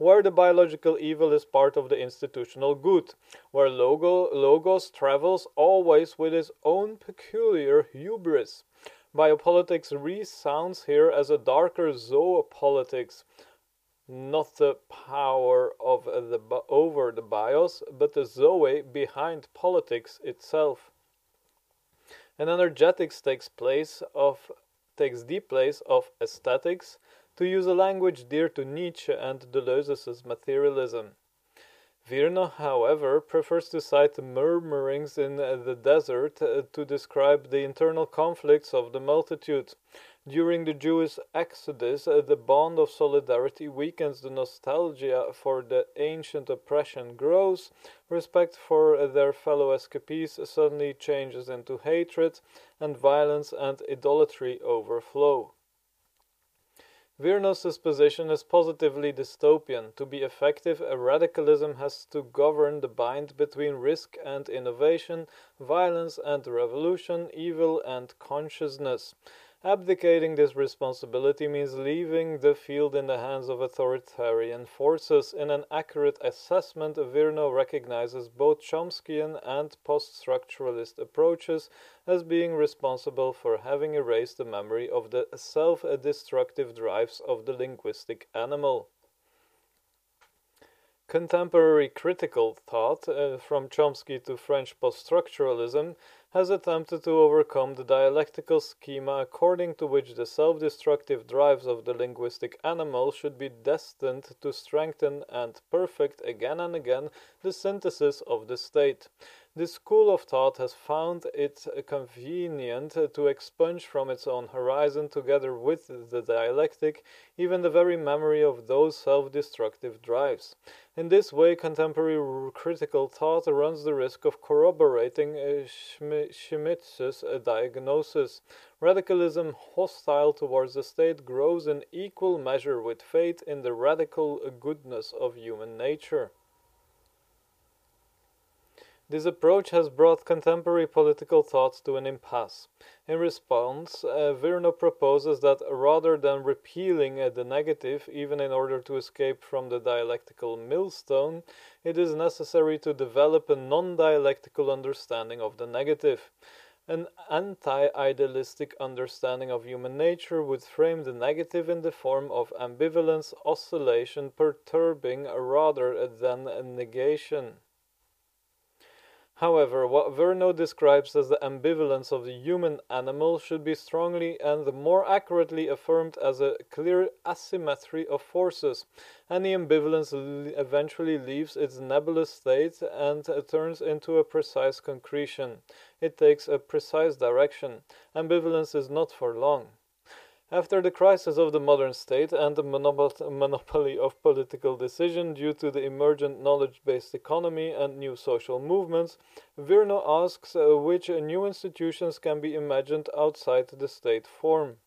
where the biological evil is part of the institutional good, where logo, Logos travels always with his own peculiar hubris. Biopolitics resounds here as a darker zoopolitics, not the power of the over the bios, but the zoe behind politics itself. And energetics takes place of takes the place of aesthetics, to use a language dear to Nietzsche and Deleuze's materialism. Virno, however, prefers to cite murmurings in the desert uh, to describe the internal conflicts of the multitude. During the Jewish exodus, uh, the bond of solidarity weakens, the nostalgia for the ancient oppression grows, respect for their fellow escapees suddenly changes into hatred, and violence and idolatry overflow. Virnos's position is positively dystopian. To be effective, a radicalism has to govern the bind between risk and innovation, violence and revolution, evil and consciousness. Abdicating this responsibility means leaving the field in the hands of authoritarian forces. In an accurate assessment, Virno recognizes both Chomskyan and post structuralist approaches as being responsible for having erased the memory of the self destructive drives of the linguistic animal. Contemporary critical thought, uh, from Chomsky to French post structuralism, has attempted to overcome the dialectical schema according to which the self destructive drives of the linguistic animal should be destined to strengthen and perfect again and again the synthesis of the state. This school of thought has found it convenient to expunge from its own horizon, together with the dialectic, even the very memory of those self destructive drives. In this way, contemporary critical thought runs the risk of corroborating uh, Schmitt's diagnosis. Radicalism hostile towards the state grows in equal measure with faith in the radical goodness of human nature. This approach has brought contemporary political thought to an impasse. In response, uh, Virno proposes that rather than repealing uh, the negative, even in order to escape from the dialectical millstone, it is necessary to develop a non dialectical understanding of the negative. An anti idealistic understanding of human nature would frame the negative in the form of ambivalence, oscillation, perturbing rather than negation. However, what Virno describes as the ambivalence of the human animal should be strongly and the more accurately affirmed as a clear asymmetry of forces, and the ambivalence eventually leaves its nebulous state and turns into a precise concretion. It takes a precise direction. Ambivalence is not for long. After the crisis of the modern state and the monopoly of political decision due to the emergent knowledge based economy and new social movements, Virno asks uh, which new institutions can be imagined outside the state form.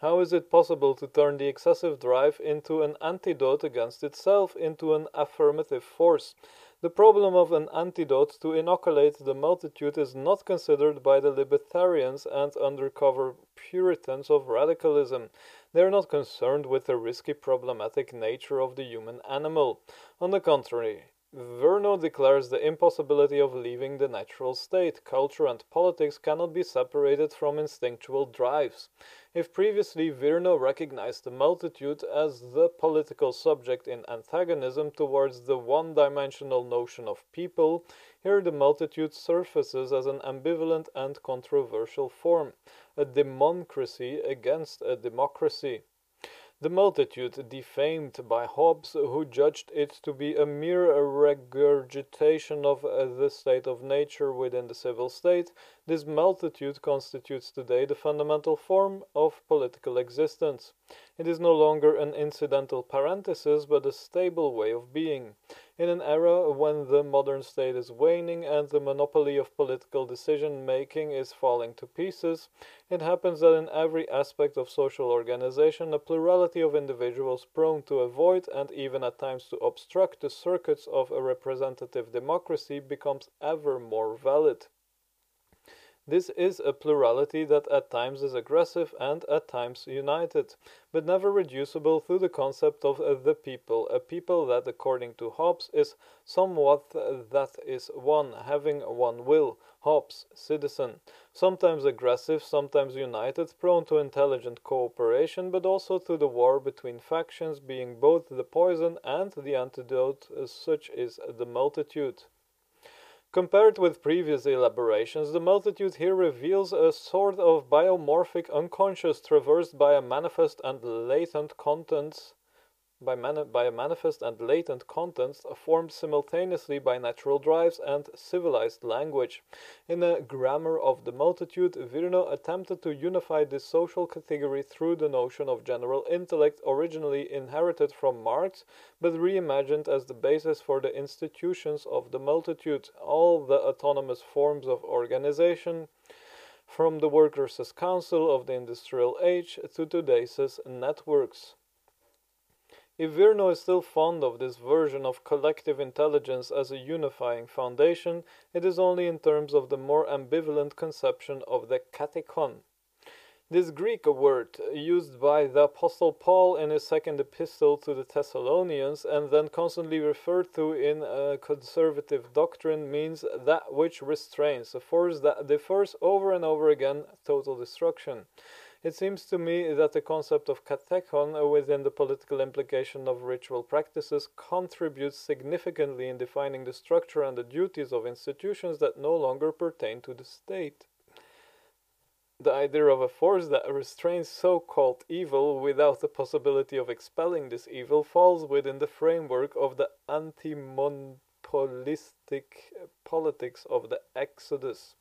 How is it possible to turn the excessive drive into an antidote against itself, into an affirmative force? The problem of an antidote to inoculate the multitude is not considered by the libertarians and undercover Puritans of radicalism. They are not concerned with the risky problematic nature of the human animal. On the contrary, Virno declares the impossibility of leaving the natural state. Culture and politics cannot be separated from instinctual drives. If previously Virno recognized the multitude as the political subject in antagonism towards the one dimensional notion of people, here the multitude surfaces as an ambivalent and controversial form, a democracy against a democracy. The multitude, defamed by Hobbes, who judged it to be a mere regurgitation of uh, the state of nature within the civil state, this multitude constitutes today the fundamental form of political existence. It is no longer an incidental parenthesis, but a stable way of being. In an era when the modern state is waning and the monopoly of political decision making is falling to pieces, it happens that in every aspect of social organization a plurality of individuals prone to avoid and even at times to obstruct the circuits of a representative democracy becomes ever more valid. This is a plurality that at times is aggressive and at times united, but never reducible to the concept of uh, the people, a people that, according to Hobbes, is somewhat that is one, having one will, Hobbes, citizen, sometimes aggressive, sometimes united, prone to intelligent cooperation, but also to the war between factions, being both the poison and the antidote, uh, such is the multitude. Compared with previous elaborations, the multitude here reveals a sort of biomorphic unconscious traversed by a manifest and latent contents by, by a manifest and latent contents formed simultaneously by natural drives and civilized language. In a Grammar of the Multitude, Virno attempted to unify this social category through the notion of general intellect originally inherited from Marx, but reimagined as the basis for the institutions of the multitude, all the autonomous forms of organization, from the Workers' Council of the Industrial Age to today's networks. If Virno is still fond of this version of collective intelligence as a unifying foundation, it is only in terms of the more ambivalent conception of the kathekon. This Greek word, used by the Apostle Paul in his second epistle to the Thessalonians and then constantly referred to in conservative doctrine, means that which restrains, a force that over and over again total destruction. It seems to me that the concept of kathekon uh, within the political implication of ritual practices contributes significantly in defining the structure and the duties of institutions that no longer pertain to the state. The idea of a force that restrains so called evil without the possibility of expelling this evil falls within the framework of the anti monopolistic uh, politics of the Exodus.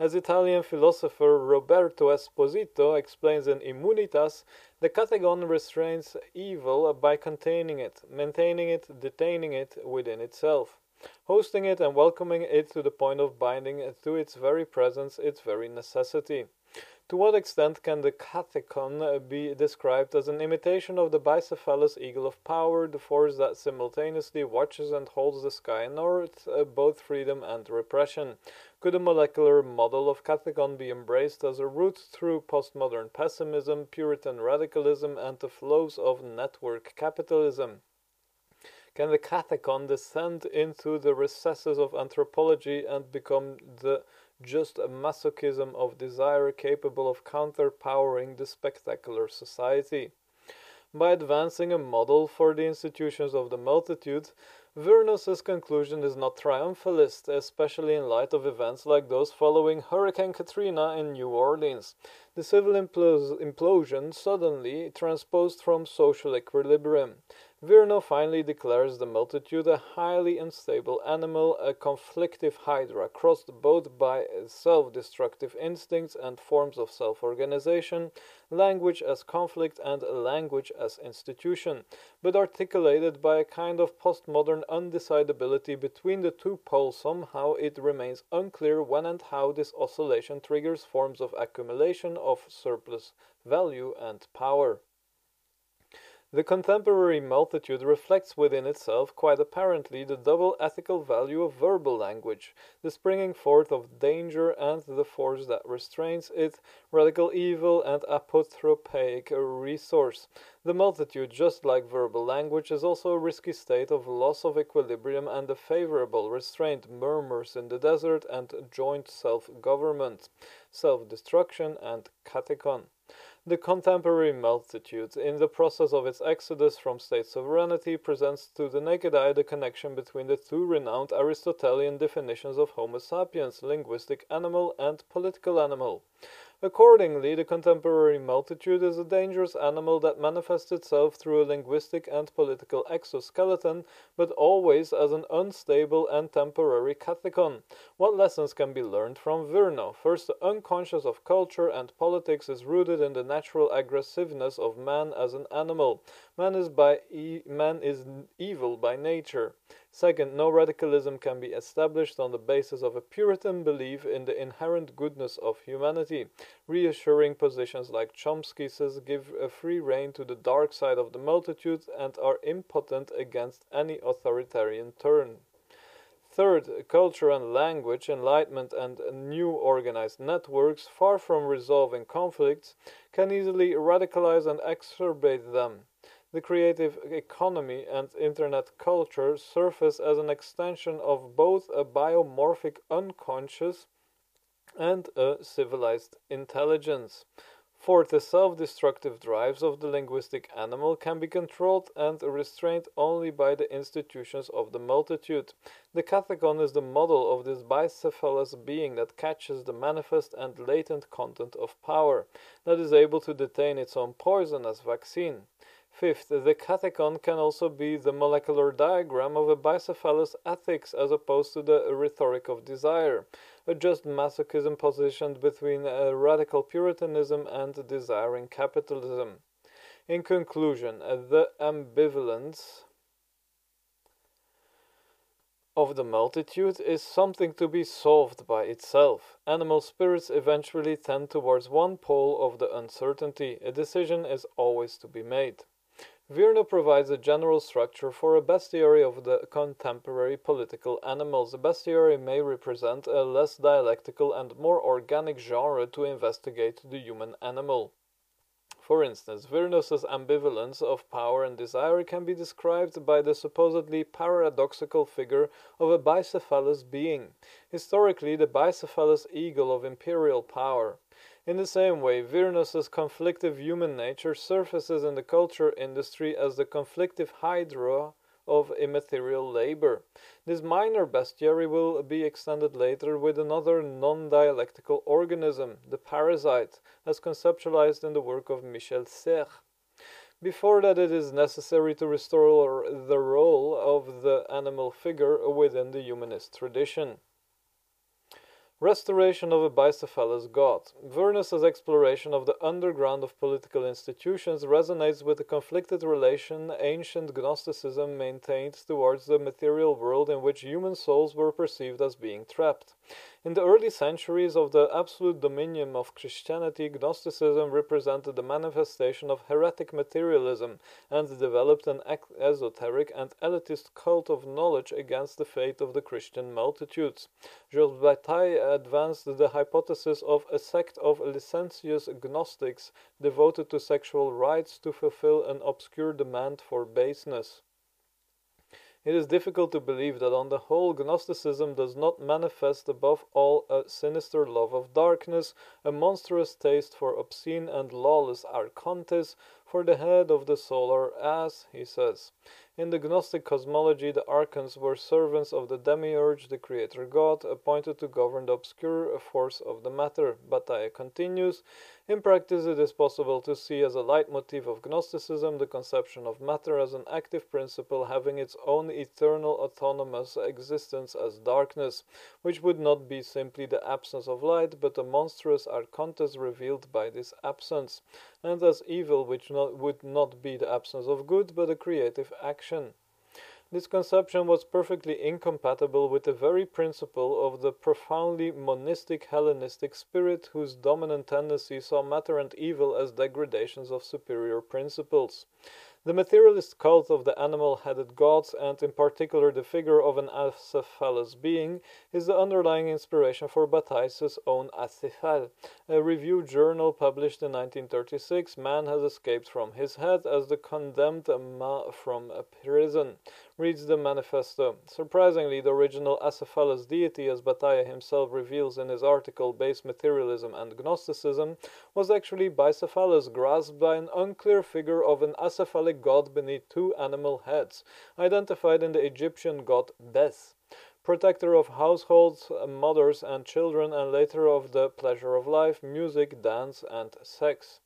As Italian philosopher Roberto Esposito explains in Immunitas, the kathekon restrains evil by containing it, maintaining it, detaining it within itself, hosting it and welcoming it to the point of binding to its very presence, its very necessity. To what extent can the kathekon be described as an imitation of the bicephalous eagle of power, the force that simultaneously watches and holds the sky north, uh, both freedom and repression? Could a molecular model of kathekon be embraced as a route through postmodern pessimism, Puritan radicalism, and the flows of network capitalism? Can the kathekon descend into the recesses of anthropology and become the just a masochism of desire capable of counterpowering the spectacular society. By advancing a model for the institutions of the multitude, Virnos's conclusion is not triumphalist, especially in light of events like those following Hurricane Katrina in New Orleans. The civil implosion suddenly transposed from social equilibrium. Virno finally declares the multitude a highly unstable animal, a conflictive hydra, crossed both by self destructive instincts and forms of self organization, language as conflict and language as institution, but articulated by a kind of postmodern undecidability between the two poles. Somehow it remains unclear when and how this oscillation triggers forms of accumulation of surplus value and power. The contemporary multitude reflects within itself quite apparently the double ethical value of verbal language, the springing forth of danger and the force that restrains it, radical evil and apotropaic resource. The multitude, just like verbal language, is also a risky state of loss of equilibrium and a favorable restraint, murmurs in the desert and joint self government, self destruction and kathekon. The contemporary multitude, in the process of its exodus from state sovereignty, presents to the naked eye the connection between the two renowned Aristotelian definitions of Homo sapiens, linguistic animal and political animal. Accordingly, the contemporary multitude is a dangerous animal that manifests itself through a linguistic and political exoskeleton, but always as an unstable and temporary kathekon. What lessons can be learned from Virno? First, the unconscious of culture and politics is rooted in the natural aggressiveness of man as an animal. Man is by e- man is evil by nature. Second, no radicalism can be established on the basis of a Puritan belief in the inherent goodness of humanity. Reassuring positions like Chomsky's give a free rein to the dark side of the multitude and are impotent against any authoritarian turn. Third, culture and language, enlightenment, and new organized networks, far from resolving conflicts, can easily radicalize and exacerbate them. The creative economy and internet culture surface as an extension of both a biomorphic unconscious and a civilized intelligence. For the self destructive drives of the linguistic animal can be controlled and restrained only by the institutions of the multitude. The kathekon is the model of this bicephalous being that catches the manifest and latent content of power, that is able to detain its own poison as vaccine. Fifth, the kathekon can also be the molecular diagram of a bicephalous ethics as opposed to the rhetoric of desire a just masochism positioned between a radical puritanism and desiring capitalism. In conclusion, uh, the ambivalence of the multitude is something to be solved by itself. Animal spirits eventually tend towards one pole of the uncertainty. A decision is always to be made. Virno provides a general structure for a bestiary of the contemporary political animals. The bestiary may represent a less dialectical and more organic genre to investigate the human animal. For instance, Virnos's ambivalence of power and desire can be described by the supposedly paradoxical figure of a bicephalous being, historically the bicephalous eagle of imperial power. In the same way, Virnos's conflictive human nature surfaces in the culture industry as the conflictive hydra of immaterial labor. This minor bestiary will be extended later with another non dialectical organism, the parasite, as conceptualized in the work of Michel Serres. Before that, it is necessary to restore the role of the animal figure within the humanist tradition. Restoration of a bicephalous god. Virnos's exploration of the underground of political institutions resonates with the conflicted relation ancient Gnosticism maintained towards the material world in which human souls were perceived as being trapped. In the early centuries of the absolute dominion of Christianity, Gnosticism represented the manifestation of heretic materialism and developed an esoteric and elitist cult of knowledge against the faith of the Christian multitudes. Georges Bataille advanced the hypothesis of a sect of licentious Gnostics devoted to sexual rites to fulfill an obscure demand for baseness. It is difficult to believe that on the whole Gnosticism does not manifest above all a sinister love of darkness, a monstrous taste for obscene and lawless archontes, for the head of the solar as, he says. In the Gnostic cosmology, the archons were servants of the demiurge, the creator god, appointed to govern the obscure force of the matter. Bataille continues In practice, it is possible to see as a leitmotif of Gnosticism the conception of matter as an active principle having its own eternal autonomous existence as darkness, which would not be simply the absence of light, but a monstrous archontes revealed by this absence, and as evil which not, would not be the absence of good, but a creative action. This conception was perfectly incompatible with the very principle of the profoundly monistic Hellenistic spirit, whose dominant tendency saw matter and evil as degradations of superior principles. The materialist cult of the animal headed gods, and in particular the figure of an acephalous being, is the underlying inspiration for Bataille's own Acephale. A review journal published in 1936, Man has escaped from his head as the condemned Ma from a prison reads the manifesto. Surprisingly, the original acephalous deity, as Bataille himself reveals in his article Base Materialism and Gnosticism, was actually bicephalous, grasped by an unclear figure of an acephalic god beneath two animal heads, identified in the Egyptian god Bes protector of households, mothers, and children, and later of the pleasure of life, music, dance, and sex.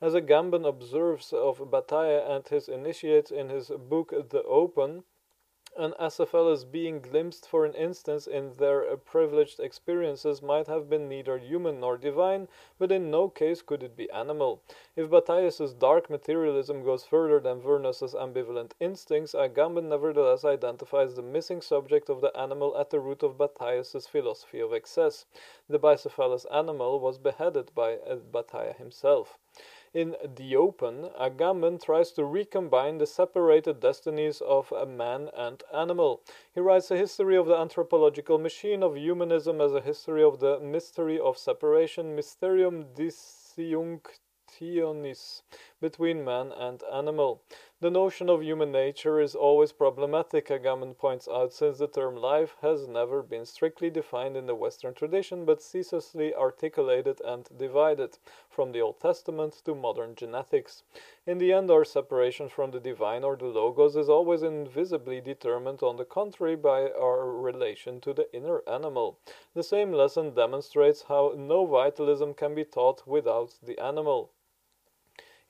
As Agamben observes of Bataille and his initiates in his book The Open, an acephalous being glimpsed for an instance in their privileged experiences might have been neither human nor divine, but in no case could it be animal. If Bataille's dark materialism goes further than Virnos's ambivalent instincts, Agamben nevertheless identifies the missing subject of the animal at the root of Bataille's philosophy of excess. The bicephalous animal was beheaded by uh, Bataille himself. In The Open, Agamben tries to recombine the separated destinies of a man and animal. He writes a history of the anthropological machine of humanism as a history of the mystery of separation, Mysterium Disjunctionis, between man and animal. The notion of human nature is always problematic, Agamben points out, since the term life has never been strictly defined in the Western tradition but ceaselessly articulated and divided, from the Old Testament to modern genetics. In the end, our separation from the divine or the Logos is always invisibly determined, on the contrary, by our relation to the inner animal. The same lesson demonstrates how no vitalism can be taught without the animal.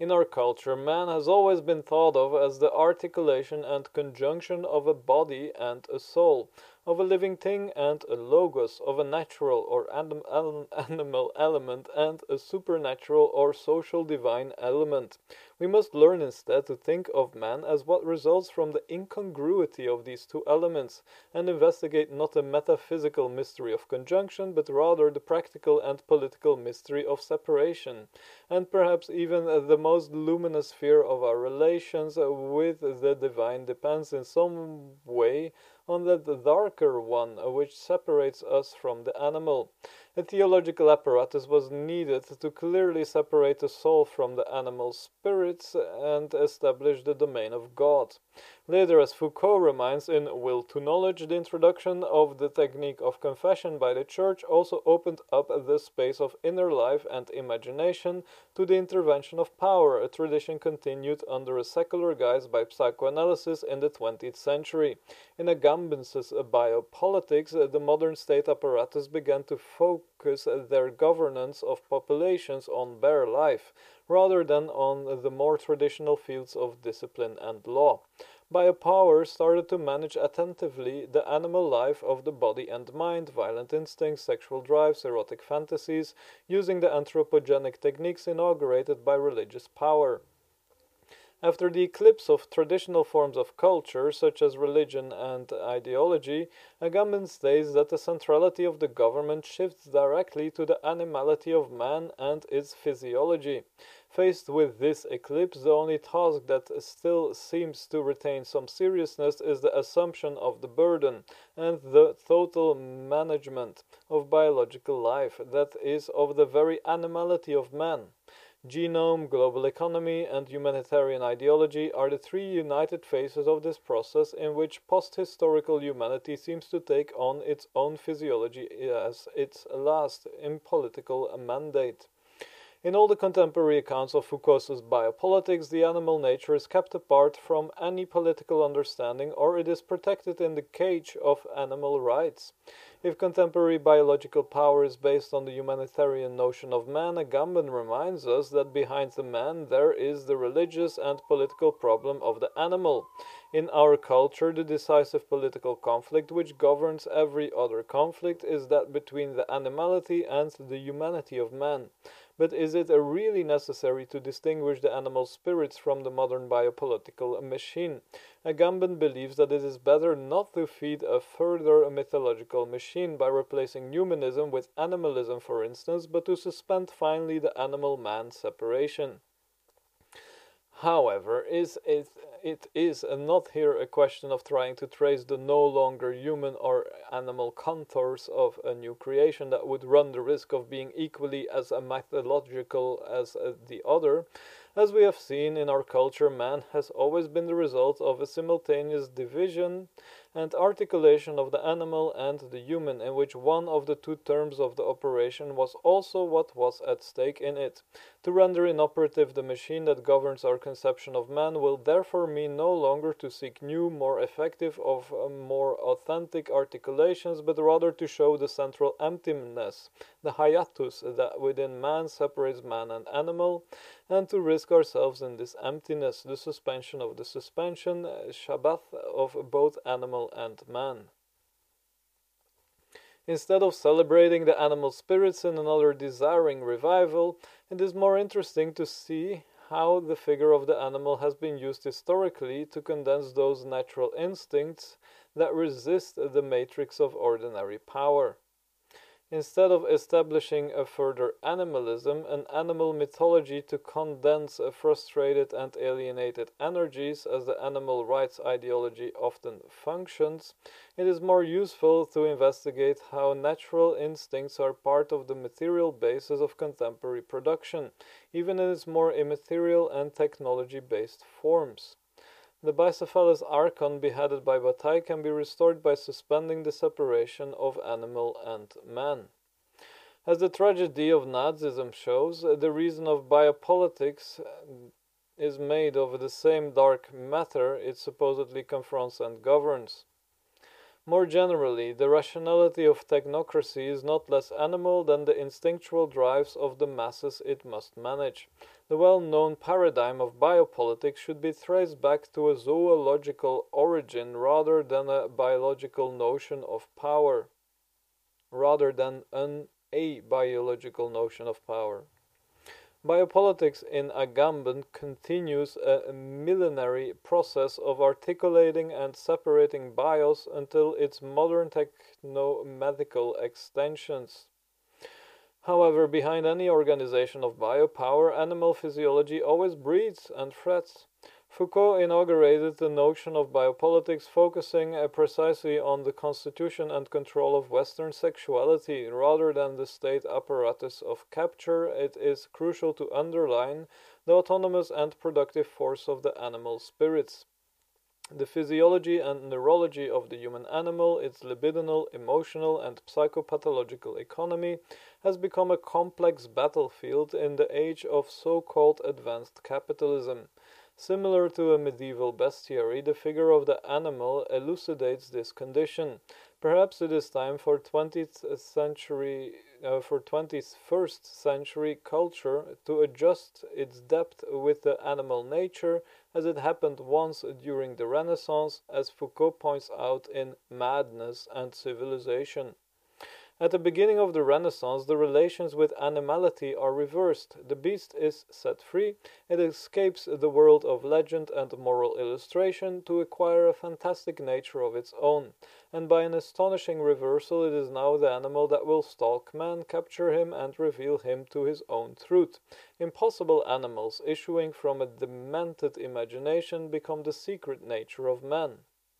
In our culture, man has always been thought of as the articulation and conjunction of a body and a soul, of a living thing and a logos, of a natural or anim animal element and a supernatural or social divine element. We must learn instead to think of man as what results from the incongruity of these two elements, and investigate not a metaphysical mystery of conjunction, but rather the practical and political mystery of separation. And perhaps even the most luminous sphere of our relations with the divine depends in some way on that darker one uh, which separates us from the animal. A theological apparatus was needed to clearly separate the soul from the animal spirits and establish the domain of God. Later, as Foucault reminds in Will to Knowledge, the introduction of the technique of confession by the Church also opened up the space of inner life and imagination to the intervention of power, a tradition continued under a secular guise by psychoanalysis in the 20th century. In Agamben's biopolitics, the modern state apparatus began to focus focus their governance of populations on bare life, rather than on the more traditional fields of discipline and law. Biopower started to manage attentively the animal life of the body and mind, violent instincts, sexual drives, erotic fantasies, using the anthropogenic techniques inaugurated by religious power. After the eclipse of traditional forms of culture, such as religion and ideology, Agamben states that the centrality of the government shifts directly to the animality of man and its physiology. Faced with this eclipse, the only task that still seems to retain some seriousness is the assumption of the burden and the total management of biological life, that is, of the very animality of man. Genome, global economy, and humanitarian ideology are the three united phases of this process in which post-historical humanity seems to take on its own physiology as its last impolitical mandate. In all the contemporary accounts of Foucault's biopolitics, the animal nature is kept apart from any political understanding or it is protected in the cage of animal rights. If contemporary biological power is based on the humanitarian notion of man, Agamben reminds us that behind the man there is the religious and political problem of the animal. In our culture, the decisive political conflict which governs every other conflict is that between the animality and the humanity of man. But is it really necessary to distinguish the animal spirits from the modern biopolitical machine? Agamben believes that it is better not to feed a further mythological machine by replacing humanism with animalism, for instance, but to suspend finally the animal man separation. However, is it, it is not here a question of trying to trace the no longer human or animal contours of a new creation that would run the risk of being equally as mythological as uh, the other. As we have seen in our culture, man has always been the result of a simultaneous division and articulation of the animal and the human, in which one of the two terms of the operation was also what was at stake in it. To render inoperative the machine that governs our conception of man will therefore mean no longer to seek new, more effective, of uh, more authentic articulations, but rather to show the central emptiness, the hiatus that within man separates man and animal, and to risk ourselves in this emptiness, the suspension of the suspension, uh, Shabbat of both animal and man. Instead of celebrating the animal spirits in another desiring revival, it is more interesting to see how the figure of the animal has been used historically to condense those natural instincts that resist the matrix of ordinary power. Instead of establishing a further animalism, an animal mythology to condense frustrated and alienated energies as the animal rights ideology often functions, it is more useful to investigate how natural instincts are part of the material basis of contemporary production, even in its more immaterial and technology based forms. The Bicephalus archon beheaded by Bataille can be restored by suspending the separation of animal and man. As the tragedy of Nazism shows, the reason of biopolitics is made of the same dark matter it supposedly confronts and governs. More generally, the rationality of technocracy is not less animal than the instinctual drives of the masses it must manage. The well known paradigm of biopolitics should be traced back to a zoological origin rather than a biological notion of power, rather than an a biological notion of power. Biopolitics in Agamben continues a millenary process of articulating and separating bios until its modern techno-medical extensions. However, behind any organization of biopower, animal physiology always breeds and threats. Foucault inaugurated the notion of biopolitics focusing uh, precisely on the constitution and control of Western sexuality rather than the state apparatus of capture. It is crucial to underline the autonomous and productive force of the animal spirits. The physiology and neurology of the human animal, its libidinal, emotional, and psychopathological economy, has become a complex battlefield in the age of so called advanced capitalism. Similar to a medieval bestiary, the figure of the animal elucidates this condition. Perhaps it is time for 20th century uh, for 21st century culture to adjust its depth with the animal nature as it happened once during the Renaissance, as Foucault points out in Madness and Civilization. At the beginning of the Renaissance, the relations with animality are reversed. The beast is set free, it escapes the world of legend and moral illustration to acquire a fantastic nature of its own, and by an astonishing reversal, it is now the animal that will stalk man, capture him, and reveal him to his own truth. Impossible animals issuing from a demented imagination become the secret nature of man.